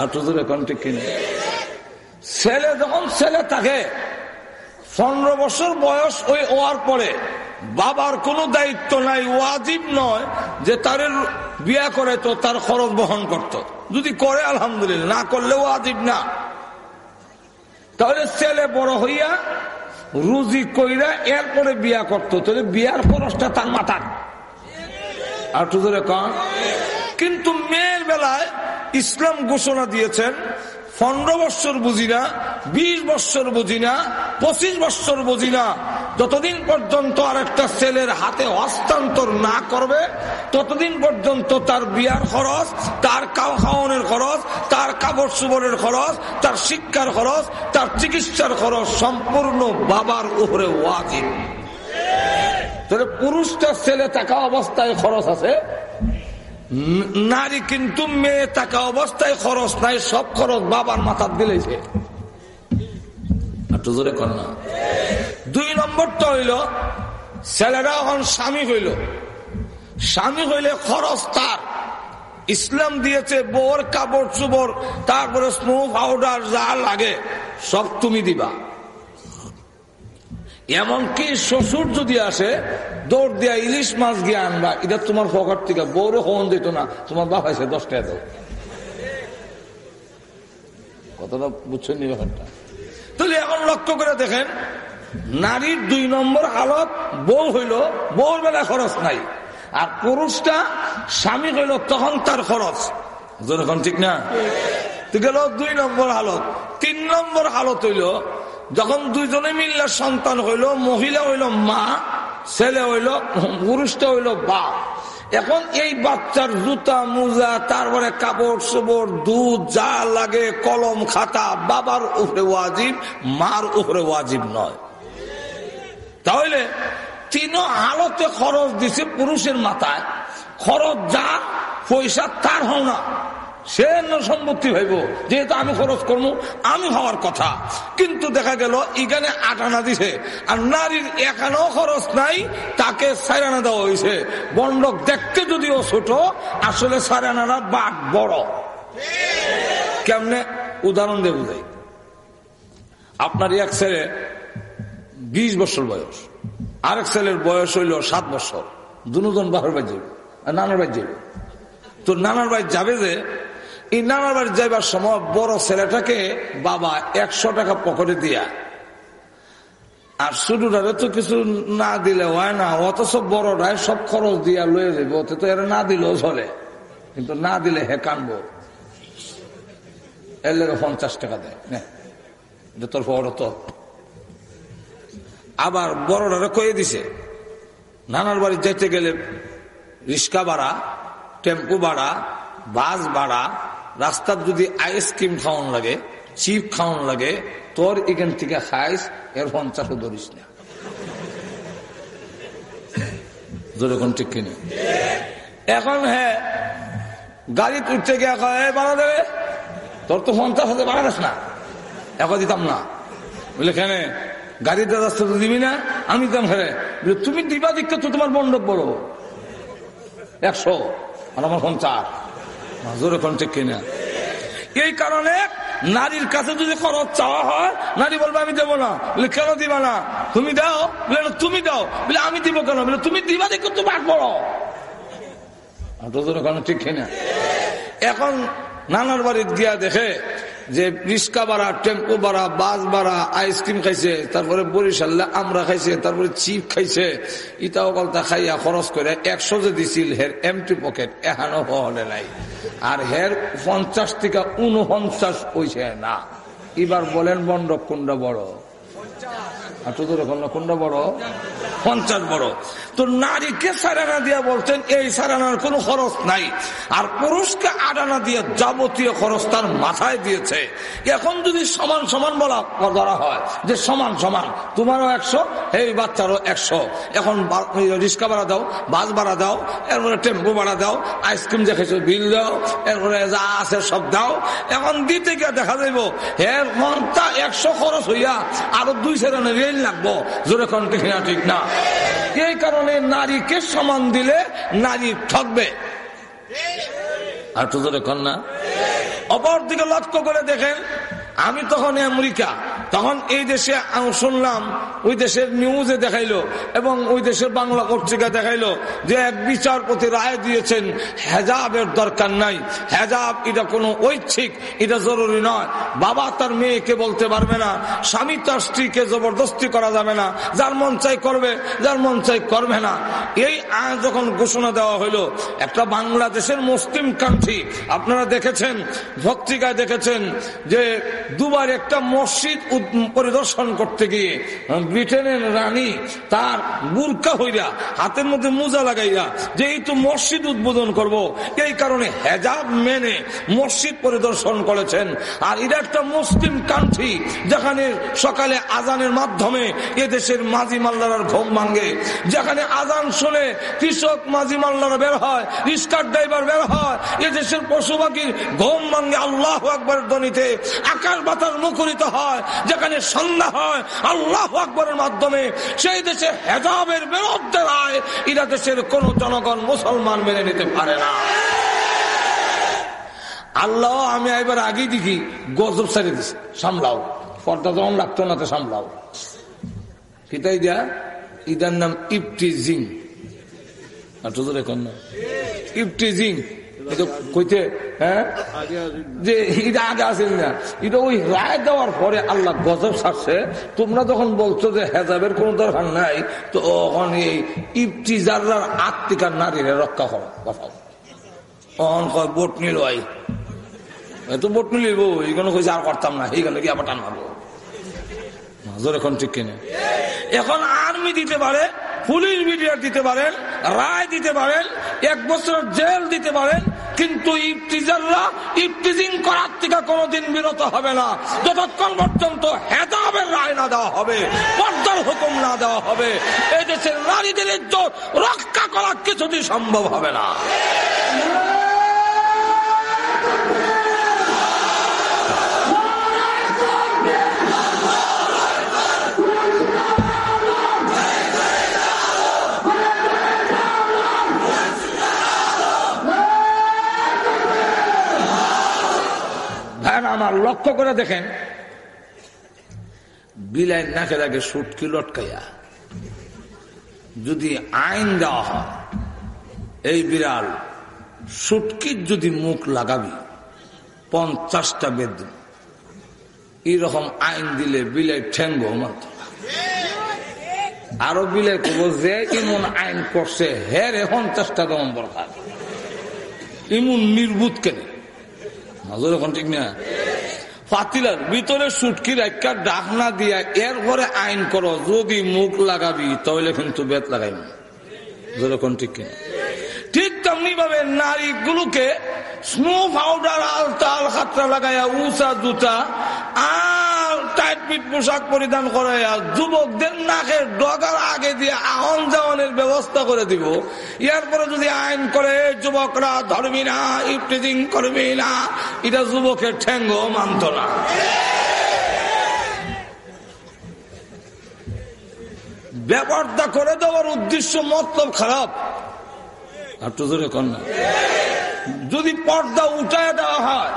Speaker 3: আর তোদের এখন ঠিক ছেলে যখন ছেলে থাকে, পনেরো বছর বয়স ওই হওয়ার পরে বাবার কোনো দায়িত্ব নাই, ওয়াজিব নয় যে তার বিয়া করে তো তার খরচ বহন করত। যদি করে, আলহামদুলিল্লাহ, না করলে ওয়াজিব না। তাহলে ছেলে বড় হইয়া রুজি কইরা এরপরে বিয়া করত, তাহলে বিয়ার খরচটা তার মাথার। আর তুদের কন। কিন্তু মেয়ের বেলায় ইসলাম ঘোষণা দিয়েছেন, পনেরো বৎসর বুঝি না, বিশ বৎসর বুঝি না, পঁচিশ বৎসর বুঝি না। যতদিন পর্যন্ত আর একটা ছেলের হাতে হস্তান্তর না করবে, ততদিন পর্যন্ত তার বিয়ার খরচ, তার খাওয়ানোর খরচ, তার কাপড় সুবরের খরচ, তার শিক্ষার খরচ, তার চিকিৎসার খরচ সম্পূর্ণ বাবার উপরে ওয়াজিব। পুরুষটা ছেলে থাকা অবস্থায় খরচ আছে, নারী কিন্তু মেয়ে থাকা অবস্থায় খরচ নাই, সব খরচ বাবার মাথার দিলেছে জোরে কন্যা দুই নম্বরটা হইল, ছেলেরা এখন স্বামী হইল। স্বামী হইলে খরচ তার। ইসলাম দিয়েছে বোর, কাপড় চুবর তারপরে স্নো পাউডার যা লাগে, সব তুমি দিবা। এমনকি শ্বশুর যদি আসে, দৌড় দিয়া ইলিশ মাছ গিয়ে আনবা, এটা তোমার পকেট থেকে বউরে হন দিত না, তোমার বাপ আছে দশ টাকা কতটা বুঝছেন নি ব্যাপারটা? তাহলে এখন লক্ষ্য করে দেখেন, নারীর দুই নম্বর হালত বউ হইল, বউর বেলা খরচ নাই। আর পুরুষটা স্বামী হইল, তখন তার খরচ। যখন ঠিক না? গেল দুই নম্বর হালত। তিন নম্বর হালত হইল, যখন দুইজনে মিললে সন্তান হইল, মহিলা হইল মা, ছেলে হইল, পুরুষটা হইল বাপ। এখন এই বাচ্চার জুতা, মুজা, তারপরে কাপড় চোপড়, দুধ যা লাগে, কলম, খাতা, বাবার উপরে ওয়াজিব, মার উপরে ওয়াজিব নয়। তাহলে তিন আলোতে খরচ দিছে পুরুষের মাথায়। খরচ যা, পয়সা তার হও না। সে সম্পত্তি ভাইব যেহেতু আমি খরচ করব আমি হওয়ার কথা। কিন্তু দেখা গেল, এখানে আটানা দিছে। আর নারীর এখানেও খরচ নাই, তাকে সাইরানা দেওয়া হয়েছে বন্ডক দেখতে যদিও ছোট, আসলে সাইরানারা বাঘ বড়। কেমনে? উদাহরণ দেব যাই আপনার এক ছেলে বিশ বছর বয়স। আরেক ছেলের বয়স হইল সাত বছর। দুজন বাহার বাজ যাবে নানার বাজ যাবে তো নানার বাড়ি যাবে যে এই নানার বাড়ি যাইবার সময় বড় ছেলেটাকে বাবা একশো টাকা পকেটে দিয়া। আর ছোটটারে তো কিছু না দিলে হয় না, অথচ বড়টাই সব খরচ দিয়া লয়ে যাবে ওতে তো এরা না দিলেও চলে। কিন্তু না দিলে হে কানবো। এর পঞ্চাশ টাকা দেয় তোর বড় তো। আবার বড়টারে কয়ে দিছে, নানার বাড়ি যেতে গেলে রিক্সা ভাড়া, টেম্পু ভাড়া, বাস ভাড়া রাস্তার যদি আইসক্রিম খাওয়ান লাগে চিপ খাওয়ান লাগে, তোর এখান থেকে খাইস এর পঞ্চাশও ধরিস না। যেরকম ঠিক কিনে? এখন হ্যাঁ গাড়ি উঠতে গিয়ে বাড়া দেবে তোর তো পঞ্চাশ হাজার বাড়াস না। এখন দিতাম না। বুঝলে কেন? গাড়িতে রাস্তা তো দিবি না? আমি দিতাম হ্যাঁ। তুমি দিবা দিকতে তো তোমার মণ্ডপ বড়। একশো আর আমার পঞ্চাশ। জোরে ঠিক এই কারণে নারীর কাছে যদি খরচ চাওয়া হয়, নারী বলবে, আমি দেবো না। বলে, কেন দিবা না? তুমি দাও। বলে তুমি দাও। বলে, আমি দিব কেন? বলে, তুমি দিবা দেখো তুমি আট বড়। ঠিক কিনা? এখন নানার বাড়ি গিয়া দেখে যে রিক্সা বাড়া, টেম্পো বাড়া, বাস বাড়া আইসক্রিম খাইছে, তারপরে বরিশাল্লা আমরা খাইছে, তারপরে চিপ খাইছে, ইটাও কলতা খাইয়া খরচ করে একশো যে দিছিল, হের এমটি পকেট এহানো হলে নাই। আর হের পঞ্চাশ থেকে উনপঞ্চাশ পয়সা না। এবার বলেন বন্ড কোনটা বড়। পঞ্চাশ বড়। তো নারীকে বলছেন, এই সারানার কোনো খরচ নাই। আর পুরুষকে দিয়ে যাবতীয় খরচ তার মাথায় দিয়েছে। এখন যদি সমান সমান বলা ধরা হয় যে সমান সমান, তোমারও একশো, এই বাচ্চারও একশো। এখন রিক্সা ভাড়া দাও, বাস ভাড়া দাও, এরপরে টেম্পো ভাড়া দাও, আইসক্রিম দেখেছ, বিল দাও, এরপরে যা আছে সব দাও। এখন দিতে গিয়ে দেখা যাইব, এর ঘণ্টা একশো খরচ হইয়া আরও দুই সেরানে রেল লাগবো? জোরে কোন ঠিক না ঠিক না? এই কারণে নারীকে সমান দিলে নারী ঠকবে। আর তো জোরে কন্যা অপর দিকে লক্ষ্য করে দেখেন, আমি তখন আমেরিকা। তখন এই দেশে শুনলাম, ওই দেশের নিউজে দেখাইলো এবং ওই দেশের বাংলা পত্রিকা দেখাইলো যে এক বিচারপতি রায় দিয়েছেন, হেজাবের দরকার নাই। হেজাব এটা কোনো ঐচ্ছিক, এটা জরুরি নয়। বাবা তার মেয়েকে বলতে পারবে না, স্বামী তার স্ত্রীকে জবরদস্তি করা যাবে না, যার মন চাই করবে, যার মন চাই করবে না। এই আয় যখন ঘোষণা দেওয়া হইল, একটা বাংলাদেশের মুসলিম কান্ট্রি আপনারা দেখেছেন, পত্রিকায় দেখেছেন যে দুবার একটা মসজিদ পরিদর্শন করতে গিয়ে ব্রিটেনের রানী তার বুরকা হইয়া হাতের মধ্যে মোজা লাগাইয়া যে এই তো মসজিদ উদ্বোধন করব, এই কারণে হেজাব মেনে মসজিদ পরিদর্শন করেছেন। আর এটা একটা মুসলিম কান্ট্রি যেখানে সকালে আজানের মাধ্যমে এদেশের মাঝি মাল্লার ঘুম ভাঙ্গে যেখানে আজান শুনে কৃষক মাঝি মাল্লারা বের হয়, রিস্কার ড্রাইভার বের হয়, এদেশের পশু পাখির ঘুম ভাঙ্গে আল্লাহ আকবর ধ্বনিতে আকাশ বাতাস মুখরিত হয়। যেখানে সন্ধ্যা হয়, আল্লাহ আকবরের মাধ্যমে সেই দেশে হেজাবের বিরুদ্ধে রায়, এরা দেশের কোন জনগণ মুসলমান মেনে নিতে পারে না। আল্লাহ, আমি এবার আগেই দেখি, গজব সারি দিছি। সামলাও। পর্দা যখন লাগতো না তো সামলাও। কিতাই দিয়া ইদার নাম ইপটিজিং এখন না। কইতে হ্যাঁ? যে আগে আসেন না। এটা ওই রায় দেওয়ার পরে আল্লাহ গজব ছাড়ছে। তোমরা যখন বলছো যে হেজাবের কোন দরকার নাই, তো ওখান এই ইফতিজার আত্মিকার নারীরা রক্ষা করো। কথা কয়, বোট নিল আই। এত বোট নিলিব এইখানে কইছে, আর করতাম না। এইখানে কি আবার টান মারবো? ঠিক কিনে? এখন আর্মি দিতে পারে, পুলিশ দিতে পারেন, রায় দিতে পারেন, এক বছর জেল দিতে পারেন কিন্তু ইফতিজাররা ইফতিজিং করার থেকে কোনোদিন বিরত হবে না। যতক্ষণ পর্যন্ত হেদাবের রায় না দেওয়া হবে, পর্দার হুকুম না দেওয়া হবে এই দেশের নারীদের ইজ্জত রক্ষা করা কিছুতেই সম্ভব হবে না। আমার লক্ষ্য করে দেখেন। বিলাই নাকে লাগে সুটকি লটকাইয়া। যদি আইন দেওয়া হয়, এই বিড়াল সুটকির যদি মুখ লাগাবি, পঞ্চাশটা বেদ এইরকম আইন দিলে বিলাই ঠেঙ্গ মানত আরও বিলাই কব যে ইমন আইন করছে হেরে পঞ্চাশটা দমন দরকার। ইমন নির্বুত কেন? নজর এখন ঠিক না। ফাতিলার ভিতরে সুটকির রাখা ডাকনা দিয়া এর ঘরে আইন করো, যদি মুখ লাগাবি, তাহলে কিন্তু বেত লাগাইব যেরকম ঠিক কিনা? ঠিক তেমনি ভাবে নারীগুলোকে স্নো পাউডার আল তাল খাতরা লাগাইয়া উষা জুতা আর টাইট পিট পোশাক পরিধান করাইয়া যুবকদের নাকের ডগার আগে দিয়ে আহন যাওয়ানের ব্যবস্থা করে দিব। এরপরে যদি আইন করে, যুবকরা ধরবি না, ইফটিজিং করবি না, এটা যুবকের ঠেঙ্গ মানত না। ব্যাপারটা করে দেওয়ার উদ্দেশ্য, মতলব খারাপ। যদি পর্দা উঠায় দেওয়া হয়,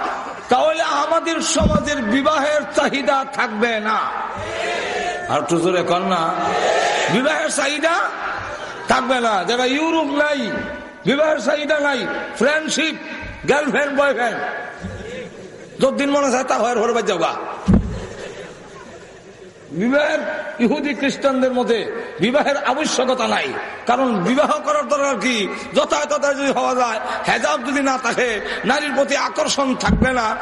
Speaker 3: তাহলে আমাদের সমাজের বিবাহের চাহিদা থাকবে না। আর তো জোরে না। বিবাহের চাহিদা থাকবে না। যারা ইউরোপ নাই, বিবাহের চাহিদা নাই ফ্রেন্ডশিপ গার্লফ্রেন্ড বয়ফ্রেন্ড যতদিন মনে হয় তা হয় হরবার যাওয়া বিবাহের ইহুদি খ্রিস্টানদের মধ্যে বিবাহের আবশ্যকতা নাই। কারণ বিবাহ করার দরকার কি? যথাযথতা যদি হওয়া যায়, হেজাব যদি না থাকে, নারীর প্রতি আকর্ষণ থাকবে না।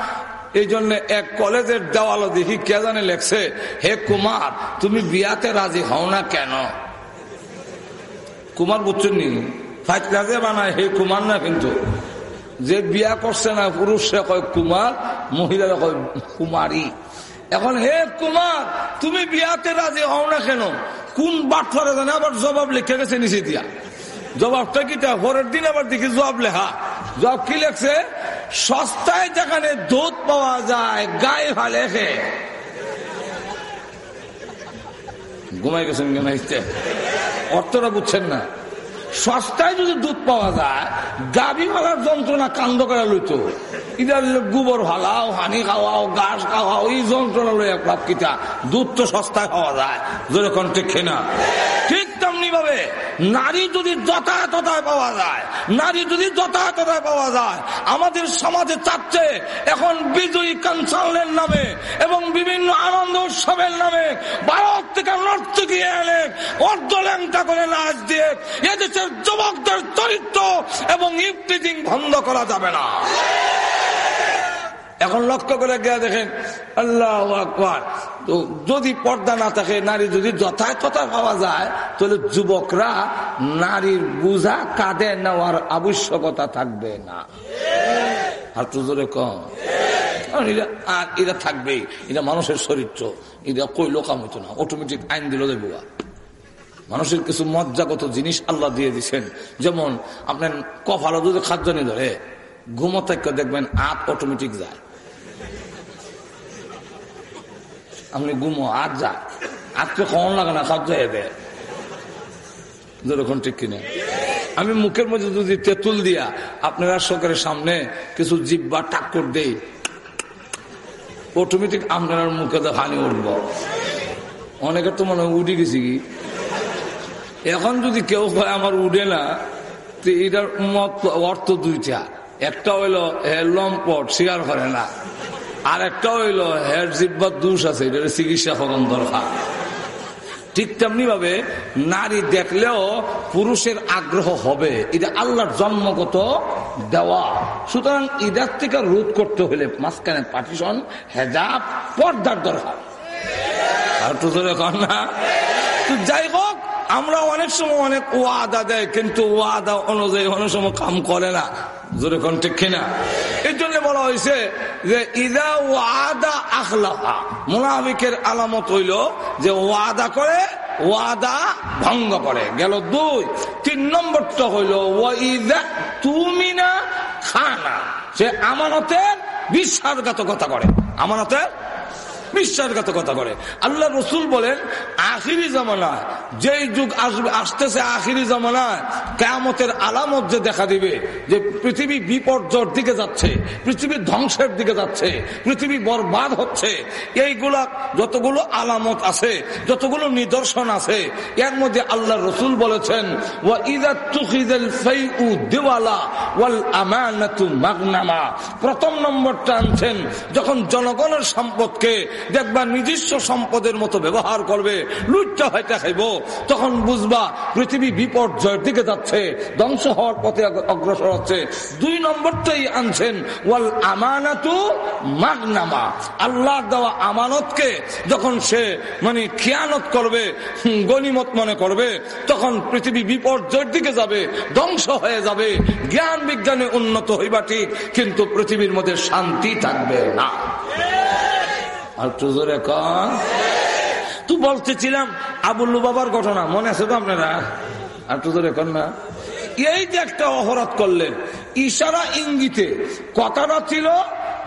Speaker 3: এই জন্য এক কলেজের দেওয়ালো দেখি কে জানে লেখছে, হে কুমার, তুমি বিয়াতে রাজি হও না কেন? কুমার বুঝছেন নি? ফাইট ক্লাসে বানায়, হে কুমার না কিন্তু, যে বিয়া করছে না পুরুষরা কয় কুমার, মহিলারা কয় কুমারী। এখন হে কুমার, তুমি বিয়াতে রাজি হও না কেন? কোন বাটফারে জানে আবার জবাব লিখে গেছে নিচে দিয়া। জবাবটা কি পরের দিন আবার দেখি জবাব লেখা। জবাব কি লেখছে? সস্তায় যেখানে দুধ পাওয়া যায়, গায়ে ভালে খে ঘুমাই গেছেন অর্থটা বুঝছেন না। সস্তায় যদি দুধ পাওয়া যায়, গাভী মালার যন্ত্রণা কান্দ করে লইত। ইদার গোবর হালাও হানি খাওয়াও গাছ খাওয়াও, এই যন্ত্রণা লইয়া কিতা দুধ তো সস্তায় পাওয়া যায় যেরকম ঠিক না ঠিক ভাবে নারী যদি যথাযথতায় পাওয়া যায়, নারী যদি যথাযথতায় পাওয়া যায়, আমাদের সমাজে চাচ্ছে এখন বিজয়ী কনসালের নামে এবং বিভিন্ন আনন্দ উৎসবের নামে ভারত থেকে নর্তকী এনে অর্ধ করে নাচ দিয়ে এদেশের যুবকদের চরিত্র এবং ইফটিজিং বন্ধ করা যাবে না। এখন লক্ষ্য করে গিয়ে দেখেন, আল্লাহ আকবর। যদি পর্দা না থাকে, নারী যদি যথাযথতা পাওয়া যায়, তাহলে যুবকরা নারীর বুঝা কাঁধে নেওয়ার আবশ্যকতা থাকবে না। আর তো জোরে কম। আর এটা থাকবে এটা মানুষের চরিত্র। এটা কই লোকাম হইতো না অটোমেটিক আইন দিল দেবো মানুষের কিছু মজ্জাগত জিনিস আল্লাহ দিয়ে দিচ্ছেন যেমন, আপনার কফালো যদি খাদ্য নিয়ে ধরে ঘুমো দেখবেন আত অটোমেটিক যায়। আপনি ঘুমো আত যায় আতকে কমন লাগে না এবে যেরকম ঠিক কিনে। আমি মুখের মধ্যে যদি তেঁতুল দিয়া আপনারা সরকারের সামনে কিছু জিব্বা টাক্কর দেই অটোমেটিক আপনার মুখে তো হানি উঠব। অনেকের তো মনে উঠে গেছি কি? এখন যদি কেউ হয় আমার উঠে না, তো এটার অর্থ দুইটা। একটা হইল লম্পট স্বীকার করে না। আর একটা হইল হের জিব্বার দোষ আছে এটা চিকিৎসা কখন দরকার। ঠিক তেমনি ভাবে নারী দেখলেও পুরুষের আগ্রহ হবে, এটা আল্লাহর জন্মগত দেওয়া। সুতরাং ইদার থেকে রোধ করতে হলে মাঝখানে পার্টিশন হেজাব, পর্দার দরকার। আর তো ধরে না? তো যাই হোক, আমরা অনেক সময় অনেক ওয়াদা দেয় কিন্তু ওয়াদা অনুযায়ী অনেক সময় কাম করে না। জোরে কোন ঠিক কিনা? এর জন্য বলা হয়েছে যে, ইদা ওয়াদা আখলাহা মুনাফিকের আলামত হইল যে, ওয়াদা করে, ওয়াদা ভঙ্গ করে। গেল দুই। তিন নম্বরটা হইল, ওয়াইদা তুমি না খানা। সে আমানতের বিশ্বাসঘাতকতা করে। আমানতের বিশ্বাসঘাতকতা করে। আল্লাহ রসুল বলেন, আখিরি জামানায়, যেই যুগ আসবে, আসতেছে আখিরি জামানায় কেমতের আলামত যে দেখা দিবে, যে পৃথিবী বিপর্যয়ের দিকে যাচ্ছে, পৃথিবী ধ্বংসের দিকে যাচ্ছে, পৃথিবী বরবাদ হচ্ছে, এইগুলা যতগুলো আলামত আছে, যতগুলো নিদর্শন আছে, এর মধ্যে আল্লাহ রসুল বলেছেন প্রথম নম্বরটা আনছেন, যখন জনগণের সম্পদকে দেখবা নিজস্ব সম্পদের মতো ব্যবহার করবে লুটটা হয়তো খাইব। তখন বুঝবা পৃথিবী বিপর্যয়ের দিকে যাচ্ছে, ধ্বংস হওয়ার পথে অগ্রসর হচ্ছে। দুই নম্বরটাই আনছেন, ওয়াল আমানাতু মাগনামা। আল্লাহ দেওয়া আমানতকে যখন সে মানে খেয়ানত করবে গনিমত মনে করবে, তখন পৃথিবী বিপর্যয়ের দিকে যাবে, ধ্বংস হয়ে যাবে। জ্ঞান বিজ্ঞানে উন্নত হইবা ঠিক, কিন্তু পৃথিবীর মধ্যে শান্তি থাকবে না। আর জোরে কন। তু বলতেছিলাম আবুল্লু বাবার ঘটনা, মনে আছে তো আপনারা? আর জোরে কন না। এই যে একটা অপরাধ করলেন, ইশারা ইঙ্গিতে, কথাটা ছিল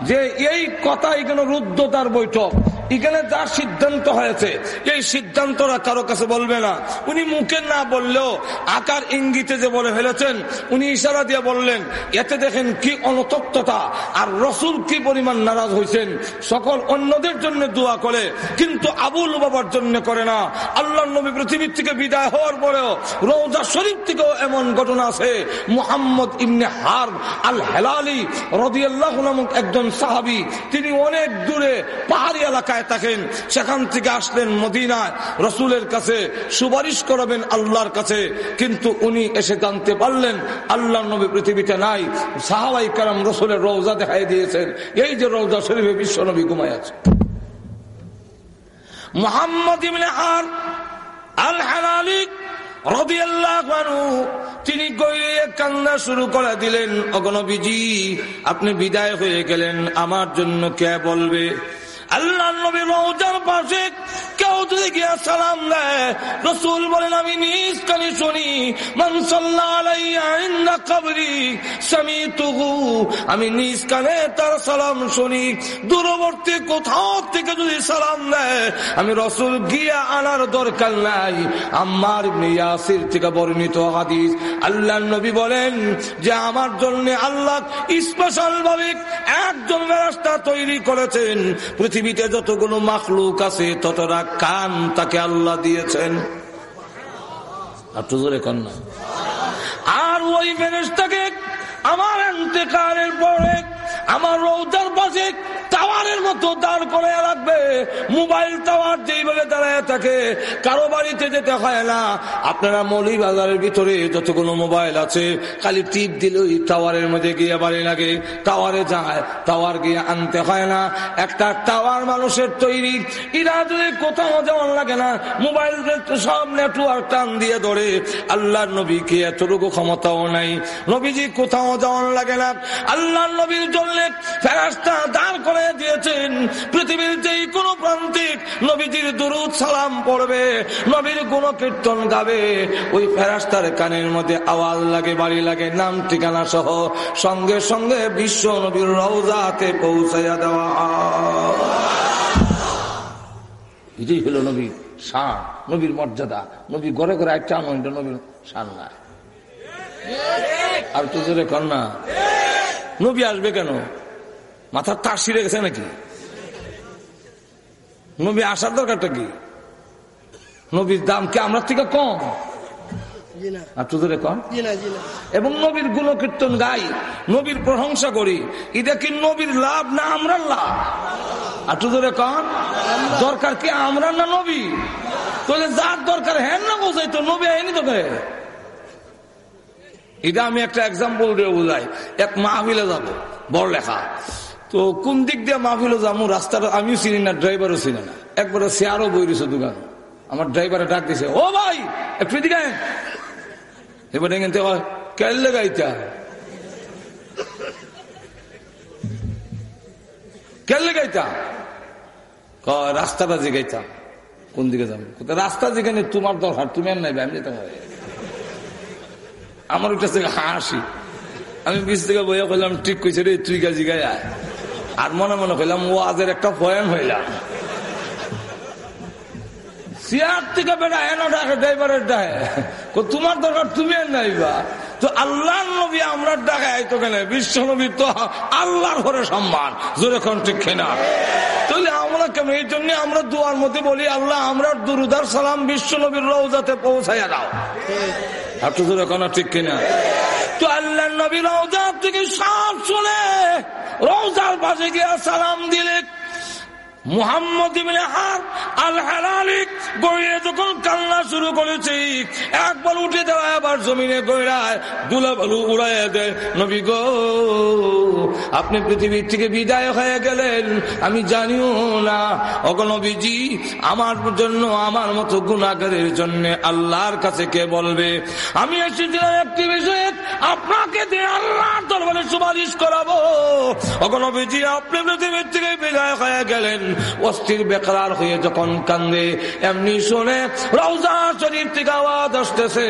Speaker 3: যে এই কথা এখানে রুদ্ধতার বৈঠক। এখানে যা সিদ্ধান্ত হয়েছে, এই সিদ্ধান্তরা কারও কাছে বলবে না। উনি মুখে না বললেও আকার ইঙ্গিতে যে বলে ফেলেছেন, উনি ইশারা দিয়ে বললেন, এতে দেখেন কি অনতত্বতা আর রসুল কি পরিমাণ নারাজ হয়েছেন সকল অন্যদের জন্য দোয়া করে, কিন্তু আবুল বাবার জন্য করে না। আল্লাহ নবী পৃথিবীর থেকে বিদায় হওয়ার পরেও রোজা শরীফ থেকেও এমন ঘটনা আছে। মোহাম্মদ ইমনে হার আল হেলালি রদিয়াল্লাহ নামক একজন সাহাবি, তিনি অনেক দূরে পাহাড়ি এলাকায় থাকেন। সেখান থেকে আসলেন মদিনায়। রসুলের কাছে সুপারিশ করাবেন আল্লাহর কাছে। কিন্তু উনি এসে জানতে পারলেন আল্লাহ নবী পৃথিবীতে নাই। সাহাবাই কারাম রসুলের রৌজা দেখাই দিয়েছেন। এই যে রৌজা শরীফে বিশ্ব নবী ঘুমায় আছে। মোহাম্মদ ইমনে আল হালালিক তিনি গইয়ে কান্না শুরু করে দিলেন অগণবিজি আপনি বিদায় হয়ে গেলেন, আমার জন্য কে বলবে? আল্লাহ নবী রোজার পাশে কেউ যদি গিয়া সালাম দেয়, রসুল বলেন, আমি নিজ কানে শুনি আমি নিজ কানে তার সালাম শুনি। দূরবর্তী কোথাও থেকে যদি সালাম দেয়, আমি রসুল গিয়া আনার দরকার নাই। আমার ইয়াসির থেকে বর্ণিত হাদিস। আল্লাহ নবী বলেন যে, আমার জন্য আল্লাহ স্পেশাল ভাবে একজন রাস্তা তৈরি করেছেন। পৃথিবীতে যতগুলো মাখলুক আছে ততটা কান তাকে আল্লাহ দিয়েছেন। আর ওই ফেরেস্তাকে আমার এতেকালের পরে আমার রৌদার পাশে টাওয়ারের মতো দাঁড় করে রাখবে। মোবাইল টাওয়ার যেইভাবে দাঁড়ায় থাকে, কারও বাড়িতে যেতে হয় না। আপনারা মৌলি বাজারের ভিতরে যতগুলো মোবাইল আছে, খালি টিপ দিলে ওই টাওয়ারের মধ্যে গিয়ে বাড়ি লাগে। টাওয়ারে যায়, টাওয়ার গিয়ে আনতে হয় না। একটা টাওয়ার মানুষের তৈরি। এরা যদি কোথাও যেমন লাগে না, মোবাইল সব নেটওয়ার্ক টান দিয়ে ধরে। আল্লাহ নবীকে এতটুকু ক্ষমতাও নাই। নবীজি কোথাও যেমন লাগে না। আল্লাহ নবীর জন্য ফেরাস্তা দাঁড় করে দিয়েছেন। পৃথিবীর যেই নবীজির দুরুদ সালাম পড়বে, নবীর গুণ কীর্তন গাবে। ওই ফেরাস্তার কানের মধ্যে আওয়াজ লাগে, বাড়ি লাগে, নাম ঠিকানা সহ সঙ্গে সঙ্গে বিশ্ব নবীর রওজাতে পৌঁছাইয়া দেওয়া। এটাই হলো নবীর শান, নবীর মর্যাদা। নবী ঘরে ঘরে একটা আমন নবীর শান না আর তো কন্যা নবী আসবে কেন? মাথার তার সিরে গেছে নাকি? নবী আসার দরকারটা কি? নবীর দাম কি আমরা থেকে কম? এবং নবীর গুণকীর্তন গাই নবীর প্রশংসা করি এটা কি নবীর লাভ না আমরা লাভ? আর তোদের কন দরকার কি আমরা না নবী তাহলে যার দরকার হ্যাঁ না বোঝাই তো নবী আইনি তোকে এটা আমি একটা এক্সাম্পল দিয়ে বোঝাই। এক মাহফিলে যাব বড় লেখা তো কোন দিক দিয়ে মাহফিলে যাব রাস্তাটা আমিও চিনি না ড্রাইভারও চিনি না। একবারে শেয়ারও বই রয়েছে দোকান। আমার ড্রাইভারে ডাক দিছে, ও ভাই, একটু দিকে এবারে এখান কেলে গাইতা কেলে গাইতা রাস্তাটা কোন দিকে যাব রাস্তা যেখানে তোমার দরকার, তুমি আর নাই, আমি যেতে আমার ওটা থেকে হাসি। আমি বিশ থেকে বইয়া কইলাম, ঠিক কইছে রে, তুই গাছি গায়ে আর মনে মনে কইলাম ও আজের একটা পয়েন্ট হইলাম। চেয়ার থেকে বেড়া এনো ডাকে ড্রাইভারের ডাকে। তোমার দরকার, তুমি নাইবা তো আল্লাহ নবী আমরা ডাকাই তো কেন, বিশ্ব নবী তো আল্লাহর ঘরে সম্মান। জোরে কোন ঠিক না তাহলে আমরা কেন? এই জন্য আমরা দুয়ার মধ্যে বলি, আল্লাহ, আমরা দুরুদার সালাম বিশ্ব নবীর রৌজাতে পৌঁছাইয়া দাও। একটু ধরে কোনো ঠিক কিনা? তো আল্লাহ নবী রওজার থেকে সাপ শুনে রওজার পাশে গিয়া সালাম দিলে যখন শুরু একবার উঠে আবার জমিনে নবী গো, আপনি পৃথিবীর থেকে বিদায় হয়ে গেলেন, আমি জানিও না। অগনবীজি আমার জন্য, আমার মতো গুণাগারের জন্য আল্লাহর কাছে কে বলবে? আমি এসেছিলাম একটি বিষয়ে, আপনাকে দিয়ে আল্লাহর দরবারে সুপারিশ করাবো। অগনবীজি আপনি পৃথিবীর থেকে বিদায় হয়ে গেলেন অস্থির বেকার হয়ে যখন কান্দে, এমনি শুনে রওজা শরীফ থেকে আওয়াজ আসতেছে,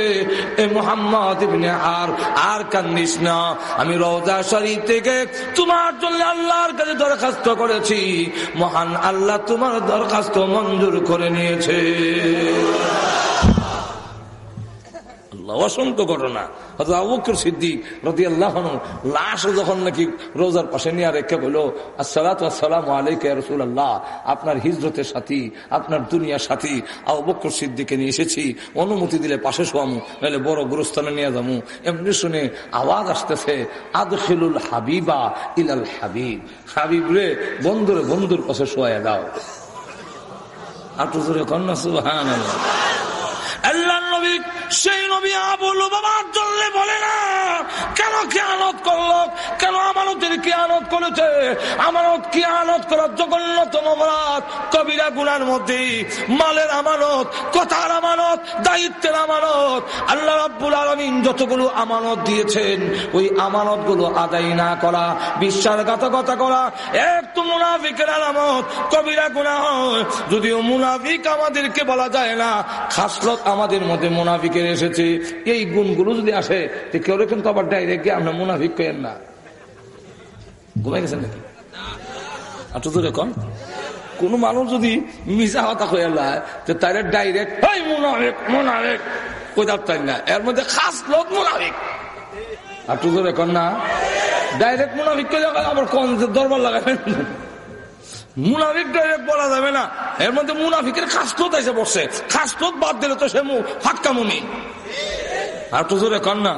Speaker 3: এ মোহাম্মদ ইবনে আর আর কান্দিস না, আমি রওজা শরীফ থেকে তোমার জন্য আল্লাহর কাছে দরখাস্ত করেছি, মহান আল্লাহ তোমার দরখাস্ত মঞ্জুর করে নিয়েছে। অসংখ্য ঘটনা। হয়তো সিদ্দিক রতি আল্লাহ লাশ যখন নাকি রোজার পাশে নিয়ে রেখে বলো আসসালাম আলাইকে রসুল আল্লাহ আপনার হিজরতের সাথী, আপনার দুনিয়ার সাথী আবুকর সিদ্দিকে নিয়ে এসেছি, অনুমতি দিলে পাশে শোয়ামু, নাহলে বড় গুরুস্থানে নিয়ে যাব এমনি শুনে আওয়াজ আসতেছে, আদখিলুল হাবিবা ইলাল হাবিব। হাবিব রে বন্ধুরে বন্ধুর পাশে শোয়া দাও। আটু জোরে কন্যা সুহান আল্লাহ নবী সেই নবী আবুল বাবার জন্য বলে না, কেন খেয়ানত করল? কেন আমানতের খেয়ানত করেছে? আমানত খেয়ানত করার জঘন্যতম অপরাধ। কবিরা গুনার মধ্যে মালের আমানত, কথার আমানত, দায়িত্বের আমানত। আল্লাহ রাব্বুল আলমিন যতগুলো আমানত দিয়েছেন, ওই আমানতগুলো আদায় না করা, বিশ্বাসঘাতকতা করা, এক তো মুনাফিকের আলামত, কবিরা গুণা হয় যদিও মুনাফিক আমাদেরকে বলা যায় না, খাসলত আমাদের মধ্যে মুনাফিকের এসেছে। এই গুণগুলো যদি আসে, তো কেউ কিন্তু আবার ডাইরেক্ট গিয়ে আমরা মুনাফিক কেন না। ঘুমাই গেছেন নাকি? আচ্ছা তো দেখুন কোন মানুষ যদি মিশা হতা হয়ে যায় তো ডাইরেক্ট মুনাফিক মুনাফিক। কোথাও তাই না? মধ্যে মুনাফিক। আর তো দেখুন না। ডাইরেক্ট মুনাফিক আবার কোন দরবার লাগাবেন মুনাফিক ডাইরেক্ট বলা যাবে না। এর মধ্যে মুনাফিকের খাস্তত এসে বসছে খাস্তত বাদ দিলে তো সে ফাক্কামুনি আর তো জোরে কন্যা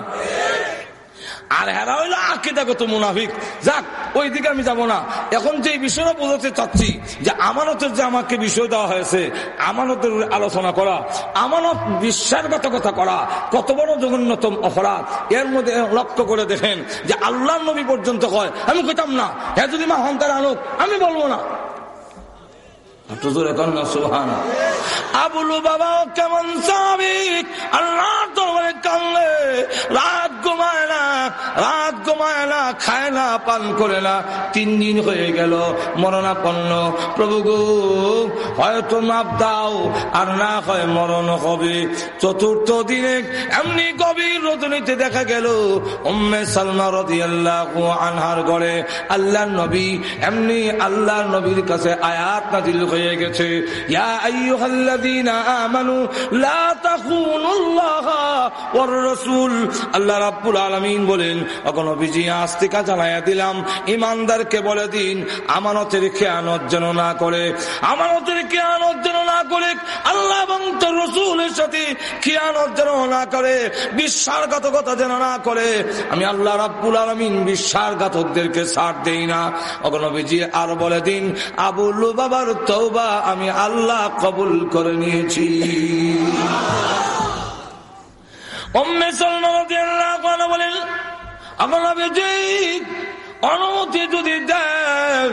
Speaker 3: আর হেরা হইল আকিদাগত মুনাফিক। যাক, ওই দিকে আমি যাব না। এখন যে বিষয়টা বোঝাতে চাচ্ছি, যে আমানতের যে আমাকে বিষয় দেওয়া হয়েছে, আমানতের আলোচনা করা, আমানত বিশ্বাসগত করা, কত বড় জঘন্যতম অপরাধ। এর মধ্যে লক্ষ্য করে দেখেন, যে আল্লাহ নবী পর্যন্ত কয়, আমি কইতাম না। হ্যাঁ যদি মা হংকার আনুক, আমি বলব না। না না না না হয়ে মরণাপন্ন। প্রভু হয়তো মাপ দাও, আর না হয় মরণ হবে। চতুর্থ দিনে এমনি গভীর রজনীতে দেখা গেল, উম্মে সালমা রদি আল্লাহ আনহার গড়ে আল্লাহ নবী, এমনি আল্লাহ নবীর কাছে আয়াত নাজিল হয়ে গেছে। ওয়ার রাসূল আল্লাহ রাব্বুল আলমিন বলেন এখন অভিজি আস্তিকা জানাইয়া দিলাম, ইমানদারকে বলে দিন, আমানতের খেয়ানত যেন না করে। আমানতের খেয়ানত করে আল্লাহ এবং তোর রসুলের সাথে খেয়ানত যেন না করে, বিশ্বাসঘাতকতা যেন না করে, আমি আল্লাহ রাব্বুল আলমিন বিশ্বাসঘাতকদেরকে ছাড় দেই না। অগনবীজি আর বলে দিন আবুল বাবার তৌবা আমি আল্লাহ কবুল করে নিয়েছি। বলেন অনুমতি যদি দেন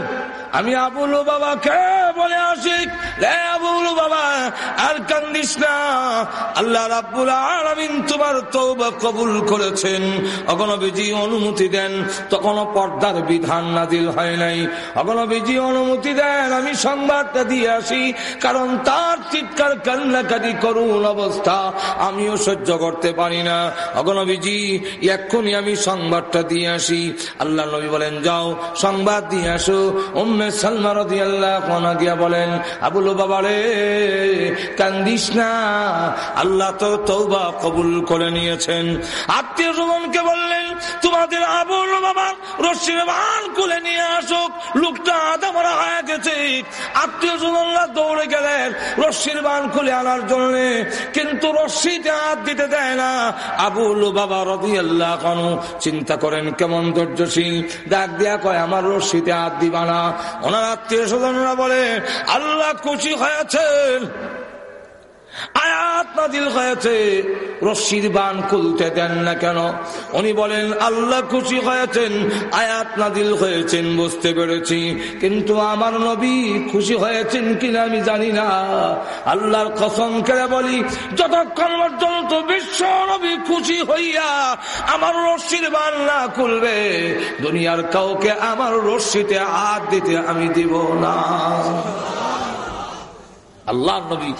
Speaker 3: আমি আবুল বাবাকে বলে আসি আবুল বাবা, আর কান্দিস না। আল্লাহ রাব্বুল আলমিন তোমার তৌবা কবুল করেছেন। অগণবিজি অনুমতি দেন তখন পর্দার বিধান নাজিল হয় নাই। অগণবিজি অনুমতি দেন, আমি সংবাদটা দিয়ে আসি, কারণ তার চিৎকার, কান্নাকাটি করুন অবস্থা আমিও সহ্য করতে পারি না। অগণবিজি, এক্ষুনি আমি সংবাদটা দিয়ে আসি। আল্লাহ নবী বলেন, যাও, সংবাদ দিয়ে আসো। উম্মে সালমা রদি আল্লাহ গিয়া বলেন, আবুল বাবা রে, কান্দিস না। আল্লাহ তো তৌবা কবুল করে নিয়েছেন। আত্মীয় স্বজনকে বললেন, তোমাদের আবুল বাবা রশ্মির বান খুলে নিয়ে আসুক। লোকটা আদা মারা হয়ে গেছে। আত্মীয় স্বজনরা দৌড়ে গেলেন রশ্মির বান খুলে আনার জন্য। কিন্তু রশ্মিতে হাত দিতে দেয় না। আবুল বাবা রদি আল্লাহ চিন্তা করেন, কেমন ধৈর্যশীল? ডাক দিয়া কয়, আমার রশ্মিতে হাত দিবা না। ওনার আত্মীয় স্বজনরা বলে আল্লাহ খুশি হয়েছেন। আয়াত নাদিল হয়েছে। রশির বান খুলতে দেন না কেন? উনি বলেন, আল্লাহ খুশি হয়েছেন হয়েছেন, বুঝতে পেরেছি। কিন্তু আমার নবী খুশি হয়েছেন কিনা আমি জানি না। আল্লাহর কসম করে বলি, যতক্ষণ পর্যন্ত বিশ্ব নবী খুশি হইয়া আমার রশ্মির বান না খুলবে, দুনিয়ার কাউকে আমার রশ্মিতে হাত দিতে আমি দিব না। আল্লাহ নবী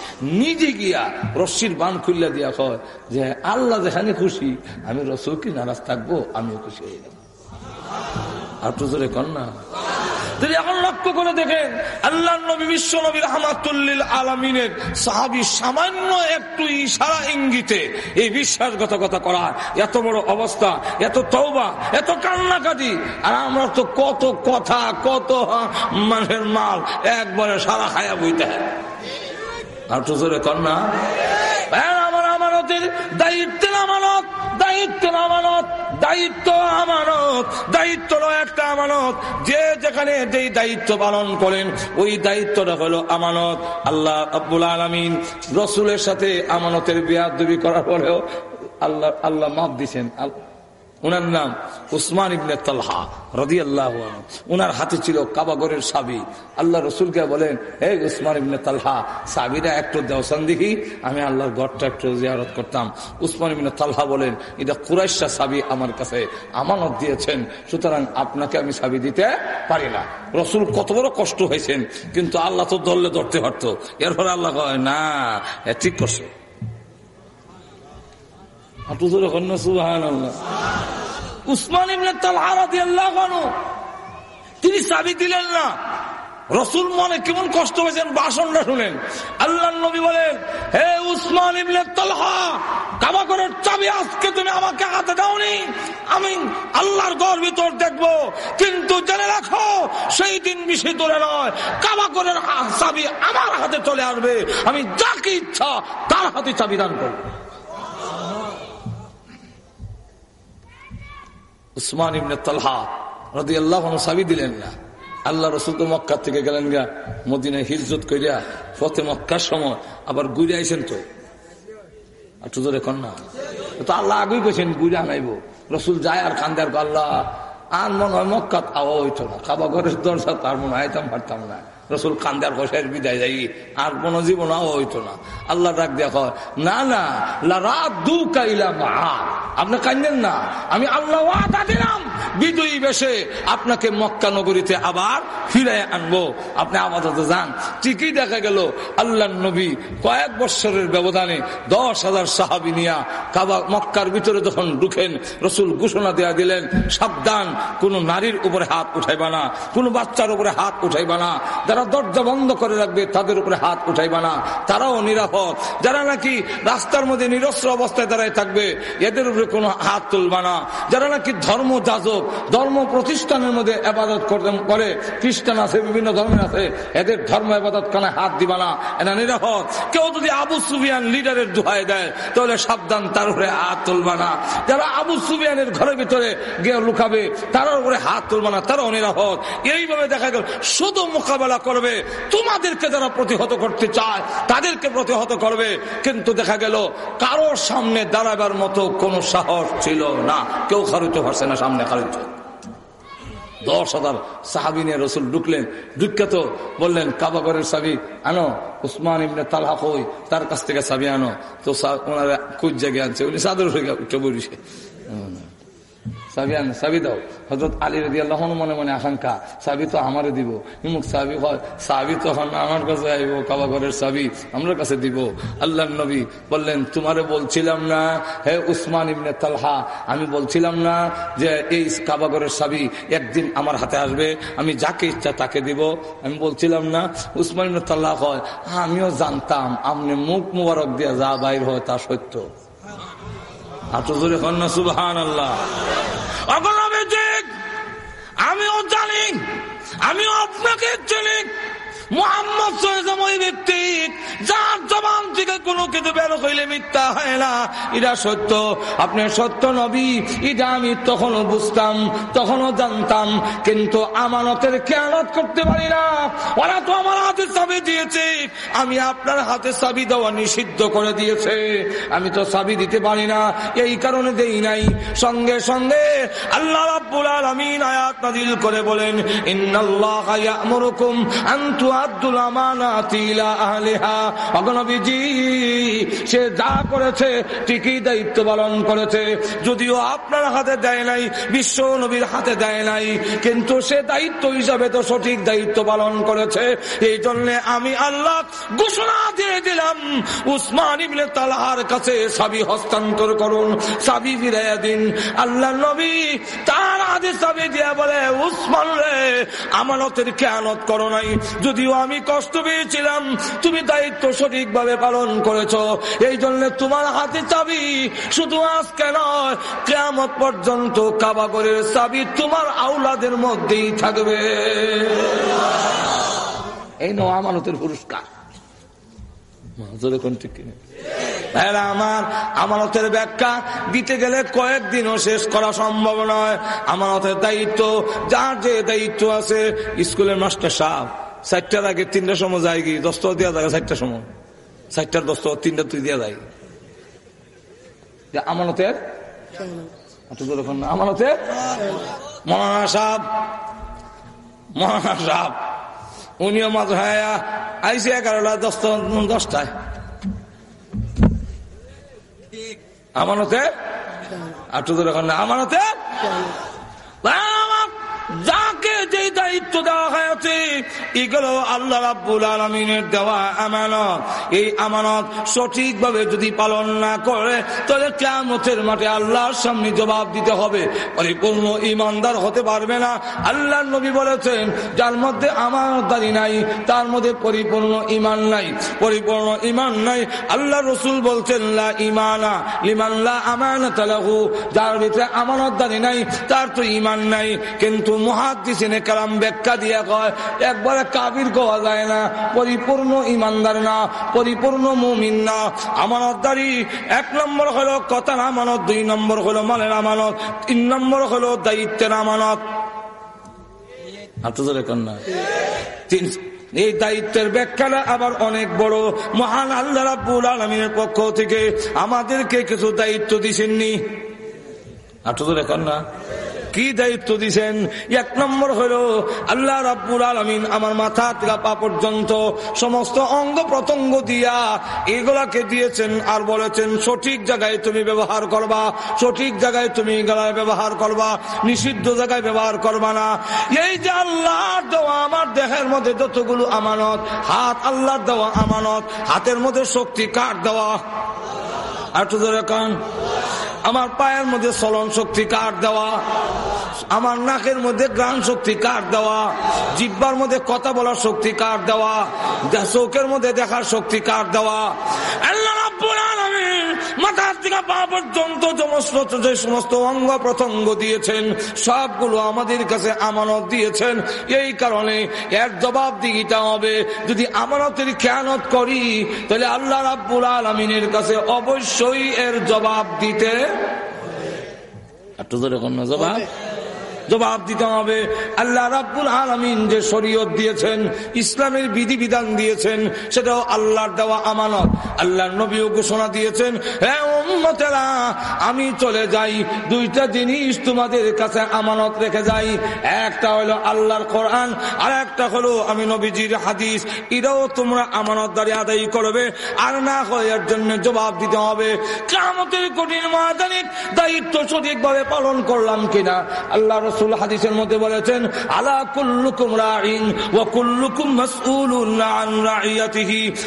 Speaker 3: নিজে গিয়া রশ্মির বান খুললে দিয়া কয় যে, আল্লাহ যেখানে খুশি, আমি রসুল কি নারাজ থাকব? আমিও খুশি হয়ে যাব। আর তো জোরে কন্যা যদি এখন লক্ষ্য করে দেখেন আল্লাহ নবী বিশ্ব নবী রহমাতুল্লিল আলমিনের সাহাবি সামান্য একটু ইশারা ইঙ্গিতে এই বিশ্বাসগতকতা করা, এত বড় অবস্থা, এত তৌবা এত কান্নাকাটি, আর আমরা তো কত কথা, কত মানের মাল, একবারে সারা খায়া বইতে আর তো জোরে কন্যা আমার আমানতের দায়িত্বের আমানত দায়িত্বের আমানত, দায়িত্ব আমানত, দায়িত্ব একটা আমানত। যে যেখানে যেই দায়িত্ব পালন করেন, ওই দায়িত্বটা হলো আমানত। আল্লাহ আব্বুল আলমিন রসুলের সাথে আমানতের বিয়াদ দুবি করার পরেও আল্লাহ আল্লাহ মাফ দিচ্ছেন উনার নাম উসমান ইবনে তালহা রদি আল্লাহ উনার হাতে ছিল কাবাগরের সাবি। আল্লাহ রসুলকে বলেন, হে উসমান ইবনে তালহা, সাবিরা একটু দেওসান দেখি, আমি আল্লাহর গড়টা একটু জিয়ারত করতাম। উসমান ইবনে তালহা বলেন, এটা কুরাইশা সাবি আমার কাছে আমানত দিয়েছেন, সুতরাং আপনাকে আমি সাবি দিতে পারি না। রসুল কত বড় কষ্ট হয়েছেন, কিন্তু আল্লাহ তো ধরলে ধরতে পারতো। এরপরে আল্লাহ কয়, না ঠিক করছে। তিনি চাবি দিলেন না। রসুল মনে কেমন কষ্ট হয়েছেন বাসনটা শুনেন আল্লাহ নবী বলেন, হে উসমান ইবনে তলহা কাবাগরের চাবি আজকে তুমি আমাকে হাতে দাওনি। আমি আল্লাহর ঘর ভিতর দেখব। কিন্তু জেনে রাখো, সেই দিন বেশি দূরে নয়। কাবাগরের চাবি আমার হাতে চলে আসবে। আমি যাকে ইচ্ছা, তার হাতে চাবি দান করব। উসমান ইবনে তালহা রদি আল্লাহ সাবি দিলেন না। আল্লাহ রসুল তো মক্কা থেকে গেলেন গা, মদিনায় হিজরত করিয়া ফতে মক্কার সময় আবার ঘুরে আইসেন তো। আর তো কন্যা তো আল্লাহ আগেই কেছেন ঘুরে আনাইব। রসুল যায় আর কান্দার আল্লাহ, আর মনে হয় মক্কাত আওয়া হইতো না। খাবা ঘরের দরজা তার মনে আইতাম পারতাম না। রসুল কান্দার কষায় বিদায় যাই আর কোন জীবন হইতো না। আল্লাহ ডাক দেখো না না দু কাইলা আপনি কান্দেন না। আমি আল্লাহ ওয়াদা দিলাম বিদয়ী বেশে আপনাকে মক্কা নগরীতে আবার ফিরে আনব। আপনি আপাতত যান। ঠিকই দেখা গেল আল্লাহ নবী কয়েক বৎসরের ব্যবধানে দশ হাজার সাহাবি নিয়া কাবা, মক্কার ভিতরে যখন ঢুকেন, রসুল ঘোষণা দেয়া দিলেন, সাবধান, কোন নারীর উপরে হাত উঠাইবা না, কোন বাচ্চার উপরে হাত উঠাইবা না। যারা দরজা বন্ধ করে রাখবে, তাদের উপরে হাত উঠাইবা না। তারাও নিরাপদ। যারা নাকি রাস্তার মধ্যে নিরস্ত্র অবস্থায় দাঁড়ায় থাকবে, এদের উপরে কোনো হাত তুলবা না। যারা নাকি ধর্ম যাজক, ধর্ম প্রতিষ্ঠানের মধ্যে আবাদত করে খ্রিস্টান আছে, বিভিন্ন ধর্মের আছে, এদের ধর্ম আবাদত কানে হাত দিবা না। এরা নিরাপদ। কেউ যদি আবু সুবিয়ান লিডারের দোহাই দেয়, তাহলে সাবধান, তার উপরে হাত তুলবা না। যারা আবু সুবিয়ানের ঘরের ভিতরে গিয়ে লুকাবে তার উপরে হাত তুলবা না, তারাও নিরাপদ। এইভাবে দেখা গেল, শুধু মোকাবেলা করবে, তোমাদেরকে যারা প্রতিহত করতে চায়, তাদেরকে প্রতিহত করবে। কিন্তু দেখা গেল, কারোর সামনে দাঁড়াবার মতো কোনো সাহস ছিল না। কেউ খারুতে পারছে না সামনে খারুতে দশ হাজার সাহাবি নিয়ে রসুল ঢুকলেন। ঢুককে বললেন কাবাগরের সাবি, আনো, উসমান ইবনে তালহা কই? তার কাছ থেকে সাবি আনো। তো ওনারা খুঁজ জায়গায় আনছে। উনি সাদর হয়ে বসে সাবি আন সাবি দাও হজরত আলী রদি আল্লাহ মনে মনে আকাঙ্ক্ষা, সাবি তো আমারে দিব। হিমুক সাবি হয়, সাবি তো আমার কাছে আইব, কাবা ঘরের সাবি আমার কাছে দিব। আল্লাহ নবী বললেন, তোমারে বলছিলাম না, হে উসমান ইবনে তালহা, আমি বলছিলাম না যে এই কাবা ঘরের সাবি একদিন আমার হাতে আসবে, আমি যাকে ইচ্ছা তাকে দিব। আমি বলছিলাম না, উসমান ইবনে তাল্লাহ হয় আমিও জানতাম আপনি মুখ মুবারক দিয়ে যা বাইর হয় তা সত্য। আমিও জানি আমিও আপনাকে চিনি আমি আমানতের করতে পারি না। ওরা তো আমার হাতে দিয়েছে। আমি আপনার হাতে চাবি দেওয়া নিষিদ্ধ করে দিয়েছে। আমি তো চাবি দিতে পারি না। এই কারণে দেই নাই। সঙ্গে সঙ্গে আল্লাহ রাব্বুল আলামিন আয়াত করে বলেন, ইন্নাল্লাহা ইয়া'মুরুকুম আন তুআদ্দুল আমানাতি ইলা আহলিহা। অগনবীজি সে যা করেছে ঠিকই দায়িত্ব পালন করেছে। যদিও আপনার হাতে দেয় নাই, বিশ্ব নবীর হাতে দেয় নাই, কিন্তু সে দায়িত্ব হিসাবে তো সঠিক দায়িত্ব পালন করেছে। এই জন্য আমি আল্লাহ ঘোষণা দিয়ে দিলাম, উসমান ইবনে তালহার কাছে সাবি হস্তান্তর করুন, সাবি ফিরাইয়া দিন। আল্লাহ নবী তার আদেশ সাবি দিয়া বলে, উসমান রে, আমানতের খেয়ানত করো নাই। যদিও আমি কষ্ট পেয়েছিলাম, তুমি দায়িত্ব সঠিকভাবে পালন করেছ। এই জন্য তোমার হাতে চাবি শুধু আজকে নয়, কেয়ামত পর্যন্ত কাবাগরের চাবি তোমার আউলাদের মধ্যেই থাকবে। এই নো আমানতের পুরস্কার। আমার আমানতের ব্যাখ্যা দিতে গেলে কয়েকদিনও শেষ করা সম্ভব নয়। আমানতের দায়িত্ব, যার যে দায়িত্ব আছে, স্কুলের মাস্টার সাহেব। চারটার আগে তিনটার সময় যায় কি? দশটা দেওয়া যায়, চারটার সময়। চারটার দশটা তিনটা তুই দেওয়া যায়। আমানতের? আমানতের? মহানা সাহেব উনিও মাত্র আইসি এগারোটা, দশটা, দশটায়। আমানতে তোদের এখন আমানতে যাকে যে দায়িত্ব দেওয়া হয়েছে? এগুলো আল্লাহ রাব্বুল আলমিনের দেওয়া আমানত। এই আমানত সঠিকভাবে যদি পালন না করে, তাহলে কেমতের মাঠে আল্লাহর সামনে জবাব দিতে হবে। পরিপূর্ণ ইমানদার হতে পারবে না। আল্লাহ নবী বলেছেন, যার মধ্যে আমানতদারি নাই, তার মধ্যে পরিপূর্ণ ইমান নাই। পরিপূর্ণ ইমান নাই। আল্লাহ রসুল বলছেন, লা ইমানা লিমাল্লা আমানত যার ভিতরে আমানতদারি নাই, তার তো ইমান নাই। কিন্তু না না না দায়িত্বের এই দায়িত্বের ব্যাখ্যাটা আবার অনেক বড়। মহান আল্লাহ রাব্বুল পক্ষ থেকে আমাদেরকে কিছু দায়িত্ব দিছেননি। আপনাদের কন্যা কি দায়িত্ব দিছেন? এক নম্বর হলো, আল্লাহ রাব্বুল আলমিন আমার মাথা থেকে পা পর্যন্ত সমস্ত অঙ্গ প্রত্যঙ্গ দিয়া এগুলাকে দিয়েছেন আর বলেছেন, সঠিক জায়গায় তুমি ব্যবহার করবা, সঠিক জায়গায় তুমি গলায় ব্যবহার করবা, নিষিদ্ধ জায়গায় ব্যবহার করবা না। এই যে আল্লাহর দেওয়া আমার দেহের মধ্যে যতগুলো আমানত, হাত আল্লাহর দেওয়া আমানত, হাতের মধ্যে শক্তি কাঠ দেওয়া? আর তো কান। আমার পায়ের মধ্যে চলন শক্তি কাঠ দেওয়া, আমার নাকের মধ্যে গ্রাণ শক্তি কাঠ দেওয়া, জিব্বার মধ্যে কথা বলার শক্তি কাঠ দেওয়া, চোখের মধ্যে দেখার শক্তি কাঠ দেওয়া। মাথার থেকে পা পর্যন্ত যে সমস্ত অঙ্গ প্রত্যঙ্গ দিয়েছেন সবগুলো আমাদের কাছে আমানত দিয়েছেন। এই কারণে এর জবাব দিতে হবে যদি আমানতের খেয়ানত করি তাহলে আল্লাহ রাব্বুল আলমিনের কাছে অবশ্যই এর জবাব দিতে একটু জবাব। জবাব দিতে হবে। আল্লাহ রাব্বুল আলমিন যে শরীয়ত দিয়েছেন, ইসলামের বিধিবিধান দিয়েছেন, সেটাও আল্লাহর দেওয়া আমানত। আল্লাহর নবীও ঘোষণা দিয়েছেন আমি চলে যাই, দুইটা জিনিস তোমাদের কাছে আমানত রেখে যাই। একটা হলো আল্লাহর কোরআন, আর একটা হলো আমি নবীজির হাদিস। এটাও তোমরা আমানতদারি আদায় করবে, আর না এর জন্য জবাব দিতে হবে। কামতের কঠিন ময়দানিক দায়িত্ব সঠিকভাবে পালন করলাম কিনা? আল্লাহ রসুল হাদিসের মধ্যে বলেছেন, আলা কুল্লুকুম রাইন ও কুল্লুকুম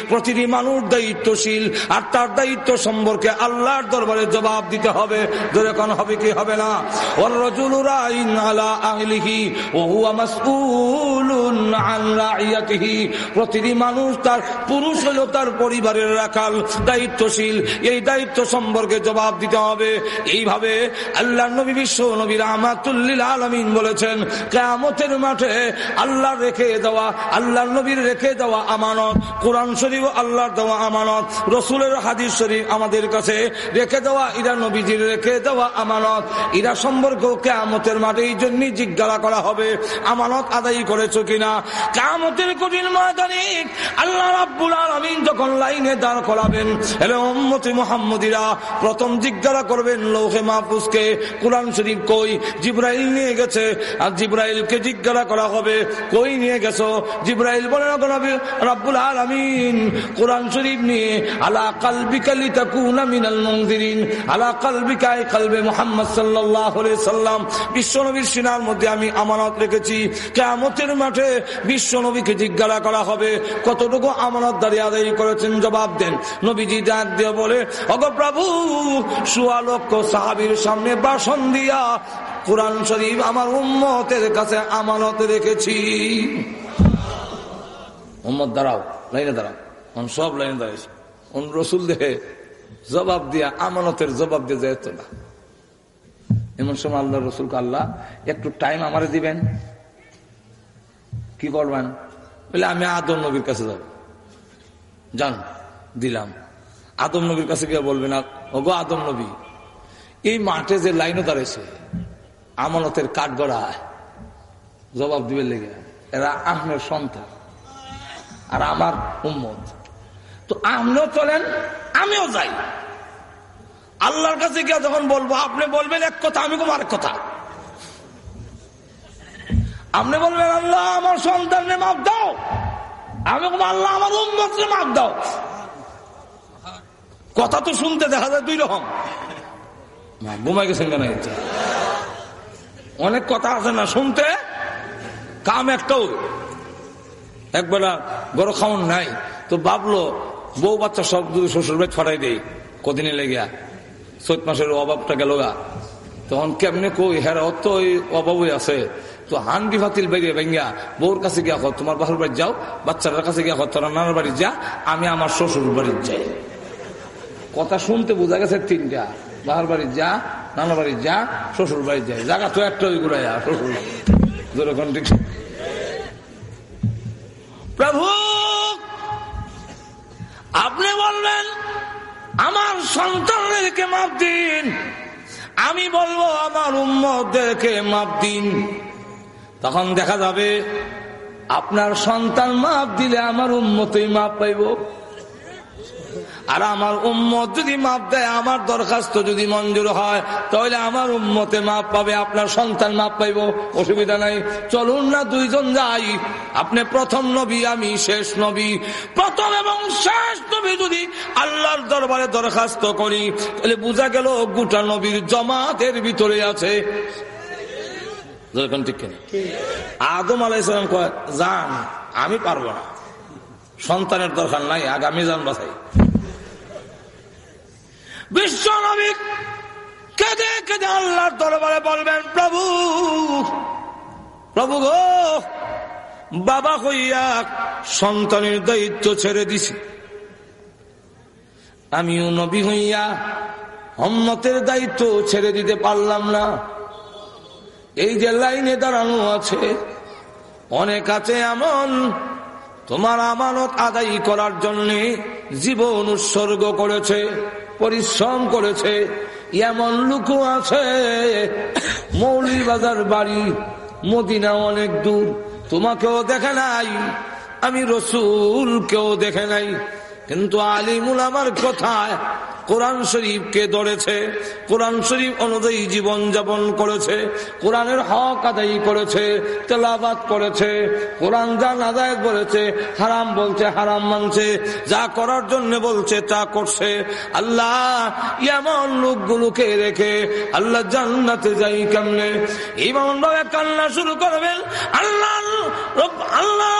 Speaker 3: প্রতিটি মানুষ দায়িত্বশীল, আর তার দায়িত্ব সম্পর্কে আল্লাহর দরবারে জবাব দিতে হবে। যেরকম হবে কি হবে না? ওর রজুল রাইন আলা আহলিহি ও হুয়া মাসউলুন আন রাইয়াতিহি প্রতিটি মানুষ তার পুরুষ হলো তার পরিবারের রাখাল, দায়িত্বশীল। এই দায়িত্ব সম্পর্কে জবাব দিতে হবে। এইভাবে আল্লাহ নবী বিশ্ব নবী রহমাতুল্লিল আলমিন বলেছেন, কেয়ামতের মাঠে আল্লাহ রেখে দেওয়া আল্লাহ নবীর রেখে দেওয়া আমানত, কোরআন শরীফ আল্লাহর দেওয়া আমানত, রসুলের হাদিস শরীফ আমাদের কাছে রেখে দেওয়া ইরা নবীজির রেখে দেওয়া আমানত। ইরা সম্পর্ক কেয়ামতের মাঠে এই জন্যই জিজ্ঞাসা করা হবে, আমানত আদায় করেছ কিনা? কেয়ামতের কঠিন ময়দানে আল্লাহ রাব্বুল আলমিন যখন লাইনে দাঁড় করাবেন এলে উম্মতি মোহাম্মদিরা প্রথম জিজ্ঞাসা করবেন, লৌহে মাহফুজকে, কোরআন শরীফ কই? জিব্রাইল নিয়ে গেছে, আর জিব্রাইলকে জিজ্ঞাসা করা হবে, কই নিয়ে গেছো? জিব্রাইল বলে, রাব্বুল আলমিন কোরআন শরীফ নিয়ে, আলা কালবিকালি তাকুনা মিনাল মুনজিরিন, আলা কালবিকায় কালবে মোহাম্মদ সাল্লাল্লাহু সাল্লাম বিশ্বনবীর সিনার মধ্যে আমি আমানত রেখেছি। কিয়ামতের মাঠে বিশ্বনবীকে জিজ্ঞাসা করা হবে, কতটুকু আমানত দাঁড়িয়ে আদায় করেছেন? জবাব দেন, নবীজি ডাক দিয়ে বলে, অগ প্রভু সুয়া লক্ষ সাহাবির সামনে বাসন দিয়া কোরআন শরীফ আমার উম্মতের কাছে আমানত রেখেছি। উম্মত, দাঁড়াও, লাইনে দাঁড়াও। সব লাইনে দাঁড়িয়েছে রসুল দেখে জবাব দিয়া, আমানতের জবাব দিয়ে যেত না। এমন সময় আল্লাহ রসুলকে আল্লাহ, একটু টাইম আমারে দিবেন। কি করবেন? বলে, আমি আদম নবীর কাছে যাব। যান, দিলাম। আদম নবীর কাছে গিয়ে বলবেন, ওগো আদম নবী, এই মাঠে যে লাইনও দাঁড়িয়েছে আমানতের কাঠ গড়ায় জবাব দিবে লেগে। এরা আহমের সন্তান। আর আমার উম্মত। তো আপনিও চলেন, আমিও যাই। আল্লাহর কাছে গিয়ে যখন বলব, আপনি বলবেন এক কথা, আমি কোনো আরেক কথা। আপনি বলবেন, আল্লাহ আমার সন্তান সন্তানের মাপ দাও। আমি কোনো আল্লাহ আমার উন্মতকে মাপ দাও। কথা তো শুনতে দেখা যায় দুই রকম। ঘুমাই গেছেন কেন অনেক কথা আছে না শুনতে? কাম একটাও একবেলা গরু খাওয়ান নাই, তো ভাবলো, বউ বাচ্চা সব যদি শ্বশুর বাড়ি ছড়াই দেয় কদিনে লেগিয়া। চৈত মাসের অভাবটা গেল গা। তখন কেমনে কই হ্যাঁ অত ওই অভাবই আছে। তো হান্ডি ফাতিল বেরিয়ে ভেঙ্গা, বউর কাছে গিয়া কর তোমার বাহুর বাড়ি যাও, বাচ্চাটার কাছে গিয়া কর তোরা নানার বাড়ি যা, আমি আমার শ্বশুর বাড়ি যাই। কথা শুনতে বোঝা গেছে তিনটা। বাহার বাড়ি যা, নানা বাড়ি যা, শ্বশুর বাড়ি যায় জায়গা তো একটা ওই ঘুরাই শ্বশুর ঠিক। প্রভু, আপনি বলবেন, আমার সন্তানদেরকে মাপ দিন। আমি বলব, আমার উম্মদেরকে মাপ দিন। তখন দেখা যাবে, আপনার সন্তান মাপ দিলে আমার উম্মতেই মাপ পাইব। আর আমার উম্মত যদি মাপ দেয়, আমার দরখাস্ত যদি মঞ্জুর হয়, তাহলে আমার উম্মতে মাপ পাবে, আপনার সন্তান মাপ পাইব, অসুবিধা নাই। চলুন না দুইজন যাই। আপনি প্রথম নবী, আমি শেষ নবী। প্রথম এবং শেষ নবী যদি আল্লাহর দরবারে দরখাস্ত করি, তাহলে বোঝা গেল গোটা নবীর জমাতের ভিতরে আছে। আদম আলাইসালাম কয় যান আমি পারব না। সন্তানের দরকার নাই, আগামী যান বাসাই বিশ্ব নবী কেঁদে কেঁদে আল্লাহর দরবারে বলবেন, প্রভু প্রভু গো, বাবা হইয়া সন্তানের দায়িত্ব ছেড়ে দিছি। আমিও নবী হইয়া হম্মতের দায়িত্ব ছেড়ে দিতে পারলাম না। এই যে লাইনে দাঁড়ানো আছে, অনেক আছে এমন, তোমার আমানত আদায় করার জন্য জীবন উৎসর্গ করেছে। পরিশ্রম করেছে। এমন লোক আছে। মৌলিবাজার বাড়ি, মদিনা অনেক দূর। তোমাকেও দেখে নাই, আমি রসুল কেউ দেখে নাই। কিন্তু আলিমুল আমার কথায় কোরআন শরীফকে ধরেছে, কোরআন শরীফ অনুযায়ী জীবন যাপন করেছে, কোরআনের হক আদায় করেছে তেলাবাদ করেছে, কোরআন যা নাদায় বলেছে, হারাম বলছে, হারাম মানছে, যা করার জন্য বলছে, তা করছে। আল্লাহ এমন লোকগুলোকে রেখে আল্লাহ জান্নাতে যাই কেমনে? ইমাম কান্না শুরু করবেন, আল্লাহ আল্লাহ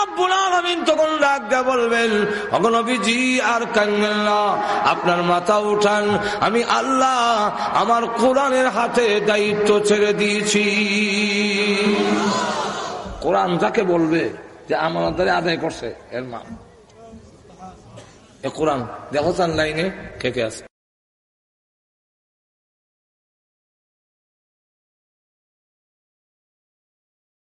Speaker 3: তখন ডাক বলবেন অগনবীজি আর কান্নেন না। আপনার মাথা উঠান। আমি আল্লাহ আমার কোরআনের হাতে দায়িত্ব ছেড়ে দিয়েছি। কোরআন যাকে বলবে যে আমার আদায় করছে, এর মা। কোরআন দেখো চান লাইনে কে কে আছে।